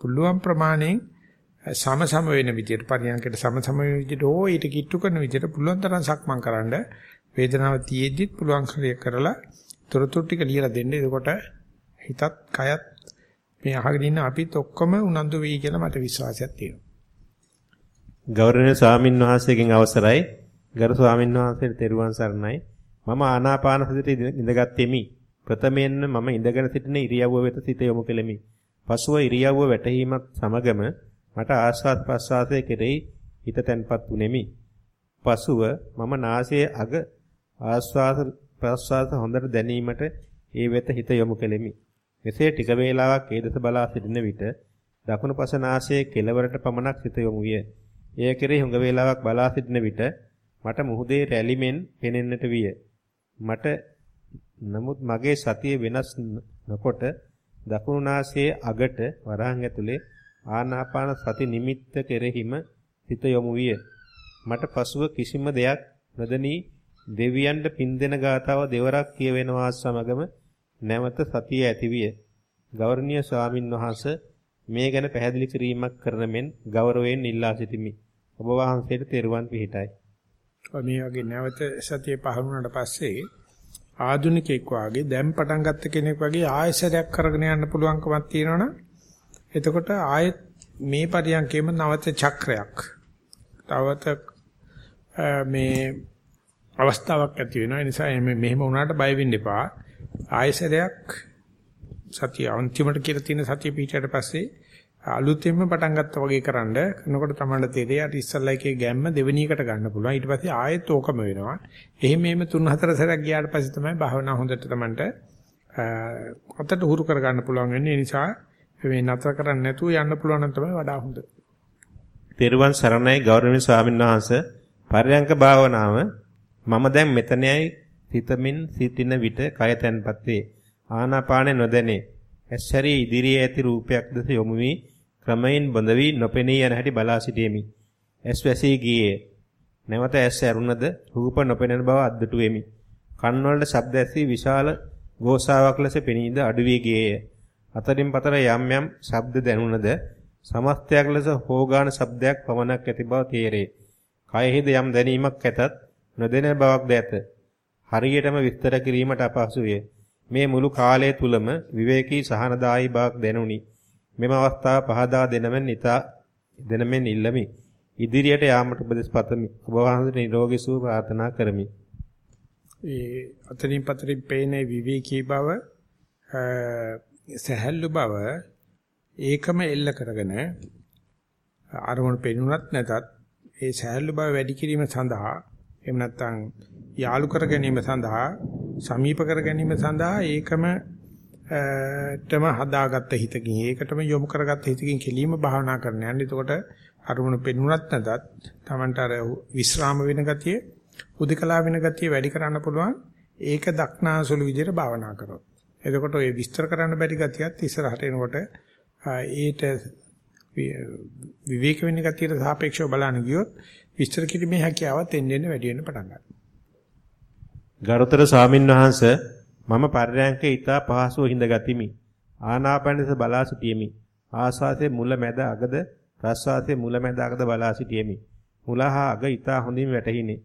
පුළුවන් ප්‍රමාණයෙන් සම සම වෙන විදිහට පරියන්කට සම සම වෙන විදිහට ඕ ඊට කිට්ටු කරන විදිහට පුළුවන් තරම් සක්මන් කරන්න වේදනාව තියෙද්දිත් පුළුවන් කරිය කරලා තොරතුරු ටික ලියලා දෙන්න. එතකොට හිතත් කයත් මේ අහගෙන ඉන්න අපිත් ඔක්කොම උනන්දු වෙයි කියලා මට විශ්වාසයක් තියෙනවා. ගෞරවනීය ස්වාමින් වහන්සේගෙන් අවසරයි. ගරු ස්වාමින් වහන්සේට තෙරුවන් සරණයි. මම ආනාපාන සතියට ඉඳගත්ෙමි. ප්‍රථමයෙන්ම මම ඉඳගෙන සිටින ඉරියව්ව වෙත සිත යොමු කෙලෙමි. පසුව ඉරියව්ව වැටහීමත් සමගම මට ආස්වාද ප්‍රස්වාසයේ කෙරෙහි හිත තැන්පත් වුනේමි. පසුව මම නාසයේ අග ආස්වාද ප්‍රස්වාස හොඳට දැනීමට ඒ වෙත හිත යොමු කෙලෙමි. එසේ ටික වේලාවක් ඒ දෙස බලා සිටින විට දකුණු පස නාසයේ කෙළවරට පමණක් සිත යොමු විය. එය කෙරෙහි හුඟ වේලාවක් බලා සිටින විට මට මුහුදේ රැලිමෙන් පෙනෙන්නට විය. මට නමුත් මගේ සතිය වෙනස් නොකොට දකුණු නාසයේ අගට වරහන් ඇතුලේ ආනාපාන සති නිමිත්ත කෙරෙහිම සිත යොමු විය. මට පසුව කිසිම දෙයක් නොදැනී දෙවියන්ට පින් දෙන ගාතාව දෙවරක් කියවෙනවා සමගම නැවත සතිය ඇතිවිය. ගෞරවනීය ස්වාමින් වහන්සේ මේ ගැන පැහැදිලි කිරීමක් කරන මෙන් ගෞරවයෙන් ඉල්ලා සිටිමි. ඔබ වහන්සේට තෙරුවන් පිහිටයි. මේ වගේ නැවත සතිය පහරුණාට පස්සේ ආධුනිකෙක් වාගේ දැන් පටන් ගත්ත කෙනෙක් වගේ ආයසරයක් කරගෙන යන්න පුළුවන්කමක් තියෙනවනම් එතකොට ආයෙත් මේ පරියන්කේම නවත චක්‍රයක් තවත මේ අවස්ථාවක් ඇති වෙනවා. ඒ නිසා මෙහෙම වුණාට බය වෙන්න එපා. ආයසරයක් සතිය අන්තිමට කියලා තියෙන සතිය පිටට පස්සේ අලුතෙන්ම පටන් ගත්තා වගේ කරන්ඩ කරනකොට තමයි තේරෙයි අර ඉස්සල්ලා එකේ ගැම්ම දෙවෙනි එකට ගන්න පුළුවන්. ඊට පස්සේ ආයෙත් ඕකම වෙනවා. එහෙම එහෙම තුන් හතර සැරයක් ගියාට පස්සේ තමයි භාවනා හොඳට තමන්ට අතට හුරු කර ගන්න පුළුවන් වෙන්නේ. ඒ නිසා මේ නතර කරන්නේ නැතුව යන්න පුළුවන් නම් තමයි වඩා හොඳ. තෙරුවන් සරණයි ගෞරවනීය ස්වාමීන් වහන්සේ. පරයන්ක භාවනාව මම දැන් මෙතනයි සිතමින් සිටින විට කය තැන්පත් වේ. ආනාපානෙ නොදැනේ. ඇස්සරි ඉදිරියේ ඇති රූපයක් දැස යොමු වී ක්‍රමයෙන් බඳ වී නොපෙනී යන හැටි බලා සිටීමි. ඇස් වැසී ගියේ. නැවත ඇස් ඇරුණද රූප නොපෙනෙන බව අද්දුටු වෙමි. කන් වලට ශබ්ද ඇසී විශාල ගෝසාවක් ලෙස පෙනීද අඩු වී ගියේය. අතරින් පතර යම් යම් ශබ්ද දැනුණද සමස්තයක් ලෙස හෝගාන ශබ්දයක් පමණක් ඇති බව තේරේ. කයෙහිද යම් දැනීමක් ඇතත් නොදැනෙන බවක්ද ඇත. හරියටම විස්තර කිරීමට අපහසුය. මේ මුළු කාලය තුලම විවේකී සහනදායී බවක් දැනුනි. මෙම අවස්ථාව පහදා දෙනමෙන් ඉතා දෙනමෙන් ඉල්ලමි. ඉදිරියට යාමට උපදෙස් පතමි. ඔබ වහන්සේට නිරෝගී සුව ප්‍රාර්ථනා කරමි. ඒ අතරින් පතරින් පේන විවේකී බව සහැල්ලු බව ඒකම එල්ල කරගෙන අරමුණ පෙනුනත් නැතත් ඒ සහැල්ලු බව වැඩි කිරීම සඳහා එහෙම නැත්නම් යාලු කර ගැනීම සඳහා සමීප කර ගැනීම සඳහා ඒකම තම හදාගත්ත හිතකින් ඒකටම යොමු කරගත්ත හිතකින් කෙලීම භාවනා කරන්න යන්න. එතකොට අරමුණ පෙනුනත් නැතත් Tamanට අර විස්රාම වෙන ගතිය උදිකලා වෙන ගතිය වැඩි කරන්න පුළුවන් ඒක දක්නාසුළු විදිහට භාවනා කරොත්. එතකොට ඔය විස්තර කරන්න බැරි ගතියත් ඉස්සරහට එනකොට ඒට විවේක වෙන ගතියට සාපේක්ෂව බලන්න ගියොත් විස්තර කිරීමේ හැකියාවත් එන්න එන්න වැඩි වෙන්න පටන් ගන්නවා. ගරුතර ස්වාමින්වහන්ස මම පර්යංකේ ඊතා පහසුව හිඳ ගතිමි. ආනාපානස බලා සිටියෙමි. ආස්වාසේ මුල මැද අගද ප්‍රස්වාසයේ මුල මැද අගද බලා සිටියෙමි. මුල හා අග ඊතා හොඳින් වැටහිනි.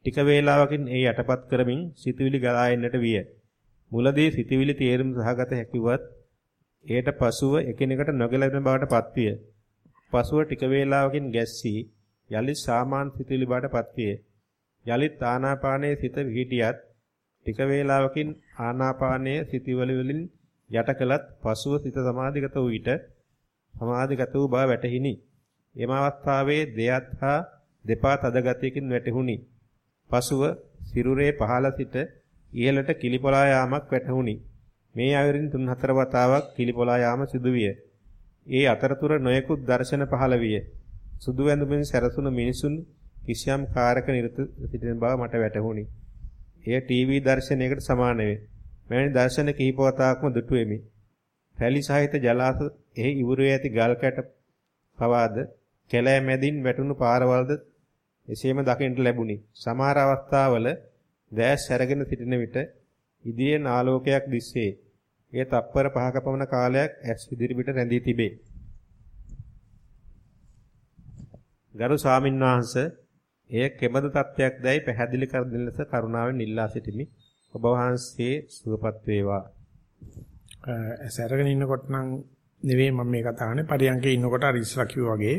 ටික වේලාවකින් ඒ යටපත් කරමින් සිතුවිලි ගලා එන්නට විය. මුලදී සිතුවිලි තේරුම් සහගත හැකියවත් එයට පසුව එකිනෙකට නොගැලපෙන බවට පත්විය. පසුව ටික වේලාවකින් ගැස්සී යලිත් සාමාන්‍ය සිතුවිලි බවට පත්විය. යලිත් ආනාපානයේ සිත විහිටියත් ටික වේලාවකින් ආනාපානයේ සිතිවිලි වලින් යට කළත් පසුව සිත සමාධිගත වූ විට සමාධිගත වූ බව වැටහිනි. එම අවස්ථාවේ දෙයත් හා දෙපා තද ගතියකින් වැටහුණි. පසුව සිරුරේ පහළ සිට ඉහළට කිලිපොලා යාමක් වැටහුණි. මේ අයුරින් තුන් හතර වතාවක් කිලිපොලා යාම සිදුවිය. ඒ අතරතුර නොයෙකුත් දර්ශන පහළ විය. සුදු ඇඳුමින් සැරසුණු මිනිසුන් කිසියම් කාරක නිරත සිටින බව මට වැටහුණි. එය ටීවී දර්ශනයකට සමාන වේ. මෙවැනි දර්ශන කිහිප වතාවක්ම දුටුවෙමි. රැලි සහිත ජලාශ එහි ඉවුරේ ඇති ගල් කැට පවාද කැලෑ මැදින් වැටුණු පාරවල්ද එසේම දකින්නට ලැබුණි. සමහර අවස්ථාවල දැස් හැරගෙන සිටින විට ඉදිරියෙන් ආලෝකයක් දිස්සේ. එය තප්පර 5ක පමණ කාලයක් ඇස් ඉදිරිපිට රැඳී තිබේ. ගරු ස්වාමින්වහන්සේ එය කෙබඳු තත්වයක් දැයි පැහැදිලි කර දෙන ලෙස කරුණාවෙන් ඉල්ලා සිටිමි. ඔබ වහන්සේ සුවපත් වේවා. ඇසරගෙන ඉන්නකොට නම් නෙවෙයි මම මේ කතා කරන්නේ පරියන්කේ ඉන්නකොට අර ඉස්සලා කිව්වා වගේ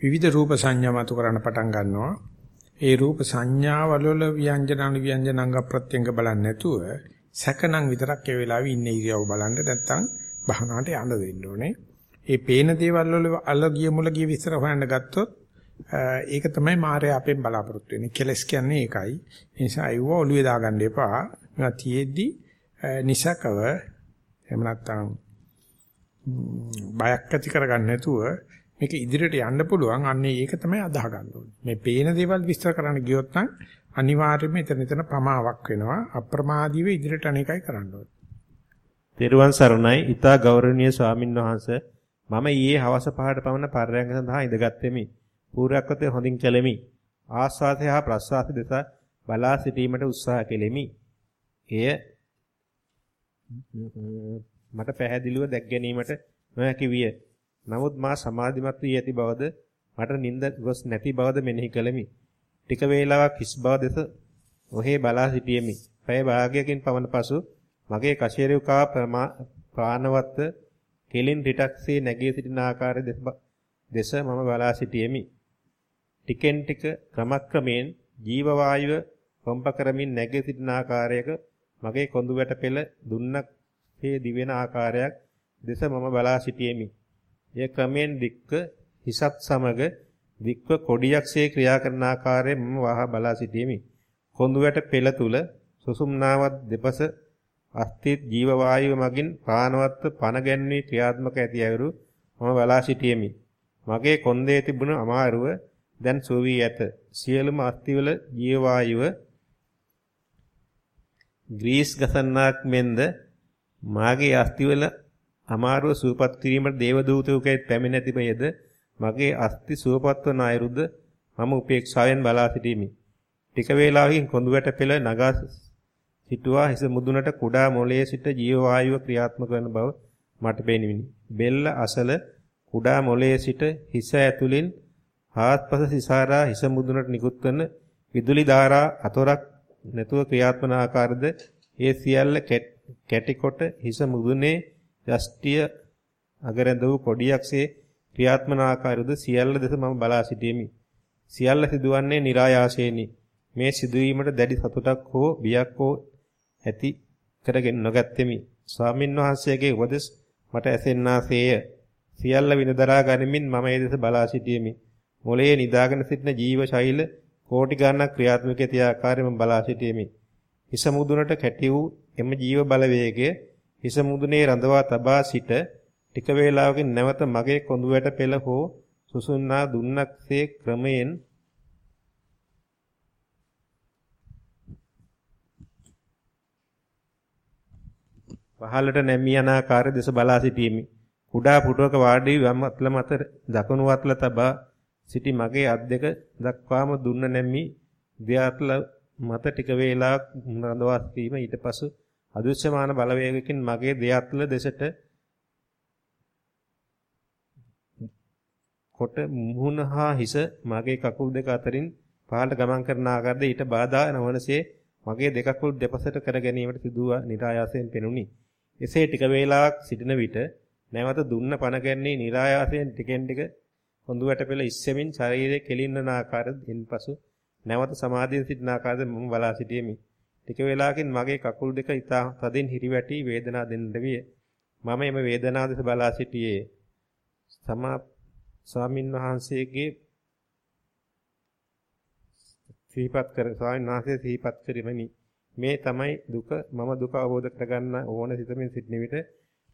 විවිධ රූප සංඥා මතු කරන්න පටන් ගන්නවා. ඒ රූප සංඥාවල වල ව්‍යංජන අනු ව්‍යංජන අංග ප්‍රත්‍යංග බලන්නේ නැතුව සැකනම් විතරක් ඒ වෙලාවේ ඉන්නේ ඉරියව් බලන්න නැත්තම් භවනාට යන්න දෙන්න ඕනේ. ඒ පේන දේවල් වල අල ගිය මුල ගිය විස්තර හොයන්න ගත්තොත් ඒක තමයි මායя අපෙන් බලාපොරොත්තු වෙන්නේ. කෙලස් කියන්නේ ඒකයි. ඒ නිසා අයව ඔළුවේ දාගන්න එපා. මේවා තියෙද්දි නිසකව එහෙම නැත්තම් බයක් ඇති කරගන්න නැතුව මේක ඉදිරියට යන්න පුළුවන්. අන්නේ ඒක තමයි අදාහ ගන්න ඕනේ. මේ පේන දේවල් විස්තර කරන්න ගියොත් නම් අනිවාර්යයෙන්ම එතන එතන ප්‍රමාවක් වෙනවා. අප්‍රමාදීව ඉදිරියට අනේකයි කරන්න ඕනේ. තෙරුවන් සරණයි. ඊතා ගෞරවනීය ස්වාමින් වහන්සේ මම ඊයේ හවස පහට පමණ පර්යංග සඳහා ඉඳගත්ෙමි. පූර්වක්‍වතේ හොඳින් කැලෙමි. ආස්වාදය හා ප්‍රස්වාස දෙස බලා සිටීමට උත්සාහ කෙලෙමි. එය මට පැහැදිලිව දැක් ගැනීමට නොහැකි විය. නමුත් මා සමාධිමත් වී ඇති බවද මට නිින්ද ගොස් නැති බවද මෙනෙහි කළෙමි. ටික වේලාවක් හිස් බව දෙස ඔහේ බලා සිටියෙමි. පැය භාගයකින් පමණ පසු මගේ කෂේරුව කා ප්‍රාණවත්ව කෙලින් රිටක්සේ නැගී සිටින ආකාරය දෙස මම බලා සිටියෙමි. ටිකෙන් ටික ක්‍රමක්‍රමයෙන් ජීව වායුව පම්ප කරමින් නැගී සිටින ආකාරයක මගේ කොඳු වැට පෙළ දුන්නක් හේ දිවෙන ආකාරයක් දෙස මම බලා සිටියෙමි. එය ක්‍රමෙන් දික්ක හිසත් සමග දික්ව කොඩියක්සේ ක්‍රියා කරන ආකාරය මම වහා බලා සිටියෙමි. කොඳු වැට පෙළ තුල සුසුම්නාවත් දෙපස අස්තිත් ජීව වායුව මගින් ප්‍රාණවත්ව පන ගැන්වී ක්‍රියාත්මක ඇති අයුරු මම බලා සිටියෙමි. මගේ කොන්දේ තිබුණ අමාරුව දැන් සුවී ඇත. සියලුම අස්තිවල ජීව වායුව ග්‍රීස් ගසන්නාක් මෙන්ද මාගේ අස්තිවල අමාරුව සුවපත් කිරීමට දේව දූතයෙකුගේ පැමිණ ඇතිබයද මගේ අස්ති සුවපත් වන අයුරුද මම උපේක්ෂාවෙන් බලා සිටිමි. ටික වේලාවකින් කොඳුවැට පෙළ නගා සිටුවා හිස මුදුනට කුඩා මොලයේ සිට ජීව වායුව ක්‍රියාත්මක වන බව මට පෙනිවිනි. බෙල්ල අසල කුඩා මොලයේ සිට හිස ඇතුලින් හාත්පස සිසාරා හිස මුදුනට නිකුත් කරන විදුලි ධාරා අතොරක් නැතුව ක්‍රියාත්මක ආකාරද ඒ සියල්ල කැටි කොට හිස මුදුනේ යෂ්ටිය අගරැඳ වූ කොඩියක්සේ ක්‍රියාත්මක ආකාරයද සියල්ල දෙස මම බලා සිටියෙමි. සියල්ල සිදුවන්නේ નિરાයාසයෙනි. මේ සිදුවීමට දැඩි සතුටක් හෝ බියක් හෝ ඇති කරගෙන නොගැත්තෙමි. ස්වාමින් වහන්සේගේ උපදෙස් මට ඇසෙන්නාසේය. සියල්ල විනදරා ගනිමින් මම ඒ දෙස බලා සිටියෙමි. මොලයේ නිදාගෙන සිටින ජීව ශෛල කෝටි ගණනක් ක්‍රියාත්මක ඇති ආකාරයෙන් බලා සිටියෙමි. හිස මුදුනට කැටි වූ එම ජීව බලවේගය හිස මුදුනේ රඳවා තබා සිට ටික වේලාවකින් නැවත මගේ කොඳුයට පෙළ හෝ සුසුන්නා දුන්නක්සේ ක්‍රමයෙන් පහළට නැමී යන ආකාරය දෙස බලා සිටීමි. කුඩා පුටුවක වාඩි වම් අත්ල මත දකුණු අත්ල තබා සිටි මගේ අත් දෙක දක්වාම දුන්න නැමි ද්‍යාත්ල මත ටික වේලාවක් රඳවා සිටීම ඊටපසු අදෘශ්‍යමාන බලවේගකින් මගේ ද්‍යාත්ල දෙසට කොට මුහුණ හා හිස මගේ කකුල් දෙක අතරින් පහළට ගමන් කරන ආකාරද ඊට බාධා නොවනසේ මගේ දෙක කකුල් දෙපසට කර ගැනීමට සිදුවා નિરાයාසයෙන් පෙනුනි. එසේ ටික වේලාවක් සිටින විට නැවත දුන්න පණ ගැන්නේ નિરાයාසයෙන් ටිකෙන් ටික හොඳුවට පෙළ ඉස්සෙමින් ශරීරයේ කෙලින්නන ආකාරයෙන් පසු නැවත සමාධියෙන් සිටින ආකාරද මම බලා සිටියෙමි. ටික වේලාවකින් මගේ කකුල් දෙක ඉතා තදින් හිරිවැටි වේදනාව දෙන්නට විය. මම එම වේදනාව දෙස බලා සිටියේ. සමා ස්වාමින් වහන්සේගේ සිහිපත් කර ස්වාමීන් වහන්සේ සිහිපත් කරිමනි. මේ තමයි දුක මම දුක අවබෝධ කරගන්න ඕන සිතමින් සිටින විට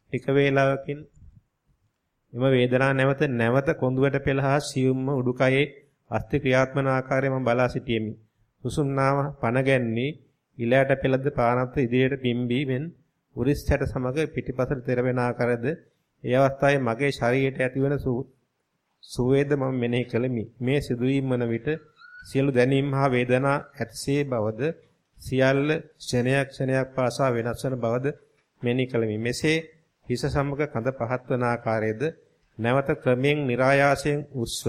ටික වේලාවකින් එම වේදනාව නැවත නැවත කොඳුවට පෙළහා සියුම්ම උඩුකයේ අස්ති ක්‍රියාත්මන ආකාරය මම බලා සිටියෙමි. සුසුම්නාව පන ගැන්නේ ඉලයට පෙළද පානත් ඉදිරියට පිම්බී මෙන් උරිස් හැට සමග පිටිපසට තෙරවෙන ආකාරද ඒ අවස්ථාවේ මගේ ශරීරයට ඇතිවන සුවේද මම මෙනෙහි කළෙමි. මේ සිදුවීම් වන විට සියලු දැනීම් හා වේදනා ඇතිසේ බවද සියල්ල ක්ෂණයක් ක්ෂණයක් පාසා වෙනස් වන බවද මෙනෙහි කළෙමි. මෙසේ හිස සමග කඳ පහත් වන ආකාරයේද නැවත ක්‍රමයෙන් નિરાයාසයෙන් උස්ව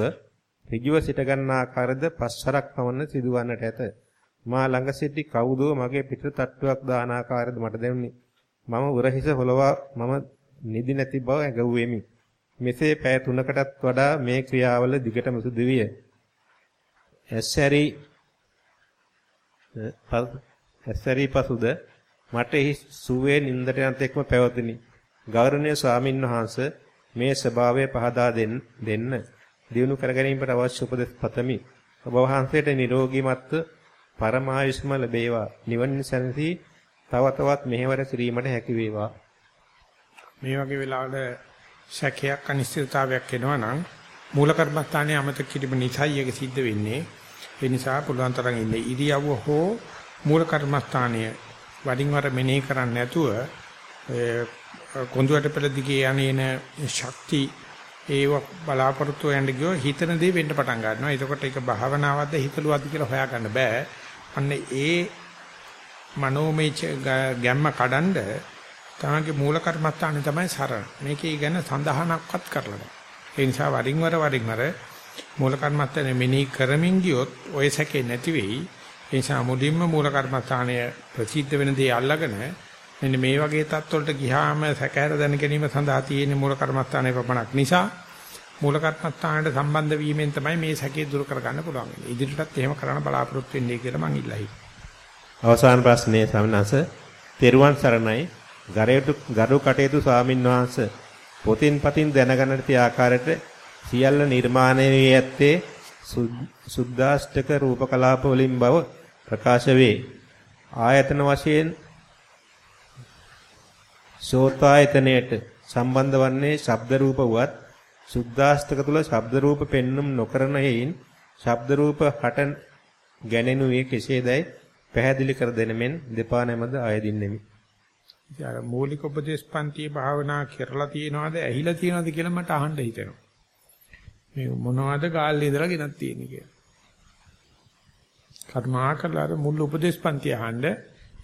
ඍජුව සිට ගන්න ආකාරයද පස්වරක් පමණ සිදුවන්නට ඇත. මා ළඟ සිටි කවුදෝ මගේ පිට තට්ටුවක් දාන ආකාරයද මට දැනුනි. මම උරහිස හොලවා මම නිදි නැති බව ඇඟවුවෙමි. මෙසේ පැය 3කටත් වඩා මේ ක්‍රියාවල දිගටම සිදු විය. ඇස්සරි ඇස්සරි පසුද මට එහි සුවේ නින්දට යන තෙක්ම පැවතිනි. ගෞරවනීය ස්වාමින් වහන්සේ මේ ස්වභාවය පහදා දෙන්න දිනු කර ගැනීමට අවශ්‍ය උපදෙස් පතමි. ඔබ වහන්සේට නිරෝගීමත්ව පරමායුෂ්ම ලැබේවා. නිවන සැනසී තව තවත් මෙහෙවර කිරීමට හැකි වේවා. මේ වගේ වෙලාවල සැකයක් අනිශ්චිතතාවයක් එනවා නම් මූල කර්මස්ථානයේ අමතක කිරීම නිසායි ඒක සිද්ධ වෙන්නේ. ඒ නිසා පුළුවන් තරම් ඉන්නේ ඉරියව්ව හෝ මූල කර්මස්ථානයේ වඩින් වර මෙනෙහි කරන්නේ නැතුව කොඳුයට පෙළ දිගේ යන්නේන ශක්ති ඒව බලාපොරොත්තු වෙන්න ගියෝ හිතන දේ වෙන්න පටන් ගන්නවා. එතකොට ඒක භාවනාවක්ද හිතලුවක්ද කියලා හොයාගන්න බෑ. අන්න ඒ මනෝමය ගැම්ම කඩන්ඩ තමගේ මූල කර්මස්ථානේ තමයි සරණ. මේකේ ගැන සඳහනක්වත් කරලා නැහැ. ඒ නිසා වරින් වර වරින් වර මූල කර්මස්ථානේ මෙනෙහි කරමින් ගියොත් ඔය සැකේ නැති වෙයි. ඒ නිසා මුලින්ම මූල කර්මස්ථානය ප්‍රසිද්ධ වෙන දේ අල්ලගෙන මෙන්න මේ වගේ තත්ත්වවලට ගියාම සැකහැර දැන ගැනීම සඳහා තියෙන මූල කර්මස්ථානයේ පමණක් නිසා මූල කර්මස්ථානයට සම්බන්ධ වීමෙන් තමයි මේ සැකේ දුරු කරගන්න පුළුවන්. ඉදිරියටත් එහෙම කරන්න බලාපොරොත්තු වෙන්නේ කියලා මං ඉල්ලයි. අවසාන ප්‍රශ්නයේ සමනස තෙරුවන් සරණයි ගරේට ගරු කටයුතු ස්වාමින් වහන්සේ පොතින් පතින් දැනගන්නට තිය ආකාරයට සියල්ල නිර්මාණය වී ඇත්තේ සුද්දාෂ්ටක රූප කලාප වලින් බව ප්‍රකාශ වේ. ආයතන වශයෙන් සෝතායතනයට සම්බන්ධ වන්නේ ශබ්ද රූප වත් සුද්දාෂ්ටක තුල ශබ්ද රූප පෙන්눔 නොකරන හේයින් ශබ්ද රූප හට ගැනෙනුයේ කෙසේදයි පැහැදිලි කර දෙන මෙන් දෙපා නැමද ආයදින්නෙමි. ඉතින් මූලික උපදේශ පන්තියේ භාවනා කරලා තියෙනවද ඇහිලා තියෙනවද කියලා මට අහන්න හිතෙනවා. මේ මොනවද ගාල්ලේ ඉඳලා ගෙනත් තියෙන්නේ කියලා. කර්මාකරලා මුල් උපදේශ පන්තිය අහන්න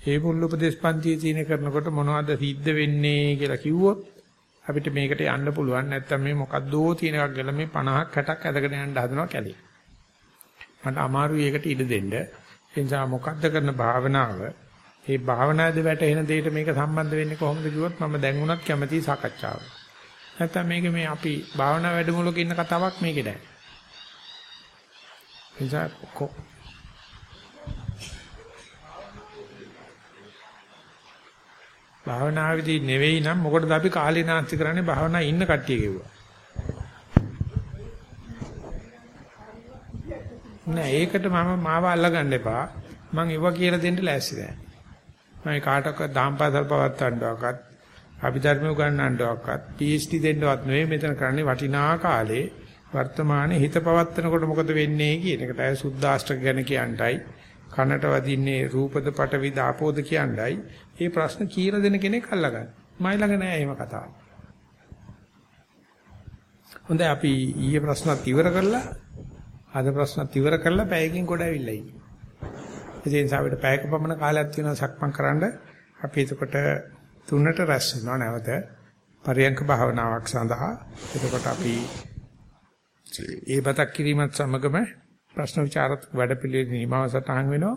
ඒ මුල් උපදේශ පන්තියේ තියෙන කරනකොට මොනවද සිද්ධ වෙන්නේ කියලා කිව්වොත් අපිට මේකට යන්න පුළුවන් නැත්තම් මේ මොකද්දෝ තියෙන එකක් ගල මේ 50ක් 60ක් ඇදගෙන යන්න හදනවා කැලේ. මට අමාරුයි ඒකට ඉඩ දෙන්න. ඒ නිසා මොකද්ද කරන භාවනාව ඒ භාවනාවේ වැටෙන දෙයට මේක සම්බන්ධ වෙන්නේ කොහොමද කිව්වොත් මම දැන් උනත් කැමතියි සාකච්ඡාවට. නැත්තම් මේක මේ අපි භාවනා වැඩමුළුවක ඉන්න කතාවක් මේකේ නෑ. නිසා භාවනාවේදී නෙවෙයි නම් මොකටද අපි කාලේ නාස්ති කරන්නේ භාවනා ඉන්න කට්ටිය කිව්වා. නෑ ඒකට මම මාව අල්ලගන්න එපා. මං ඉව කියලා දෙන්න ලෑස්ති නෑ. මම කාටවත් දහම්පාසල් පවත්වන්නවක්වත් අභිධර්ම උගන්වන්නවක්වත් PhD දෙන්නවත් නෙවෙයි මෙතන කරන්නේ වටිනා කාලේ වර්තමානයේ හිත පවත්නකොට මොකද වෙන්නේ කියන එකටයි සුද්දාෂ්ටක ගැන කියන්ටයි කනට වදින්නේ රූපද පටවි දාපෝද කියන්ටයි මේ ප්‍රශ්න කියලා දෙන කෙනෙක් අල්ලගන්න. මයි ළඟ නෑ එහෙම කතාවක්. හොඳයි අපි ඊයේ ප්‍රශ්නත් ඉවර කරලා අද ප්‍රශ්නත් ඉවර කරලා පැයකින් කොට ඇවිල්ලා ඉන්නේ. ඒ නිසා අපිට පැයක පමණ කාලයක් තියෙනවා සක්මන් කරන්න. අපි එතකොට තුනට රැස් වෙනවා නැවත පරියංක භාවනාවක් සඳහා. එතකොට අපි ඒ බතක් කිරීමත් සමගම ප්‍රශ්න විචාරත් වැඩපිළිවෙල නිමාව සටහන් වෙනවා.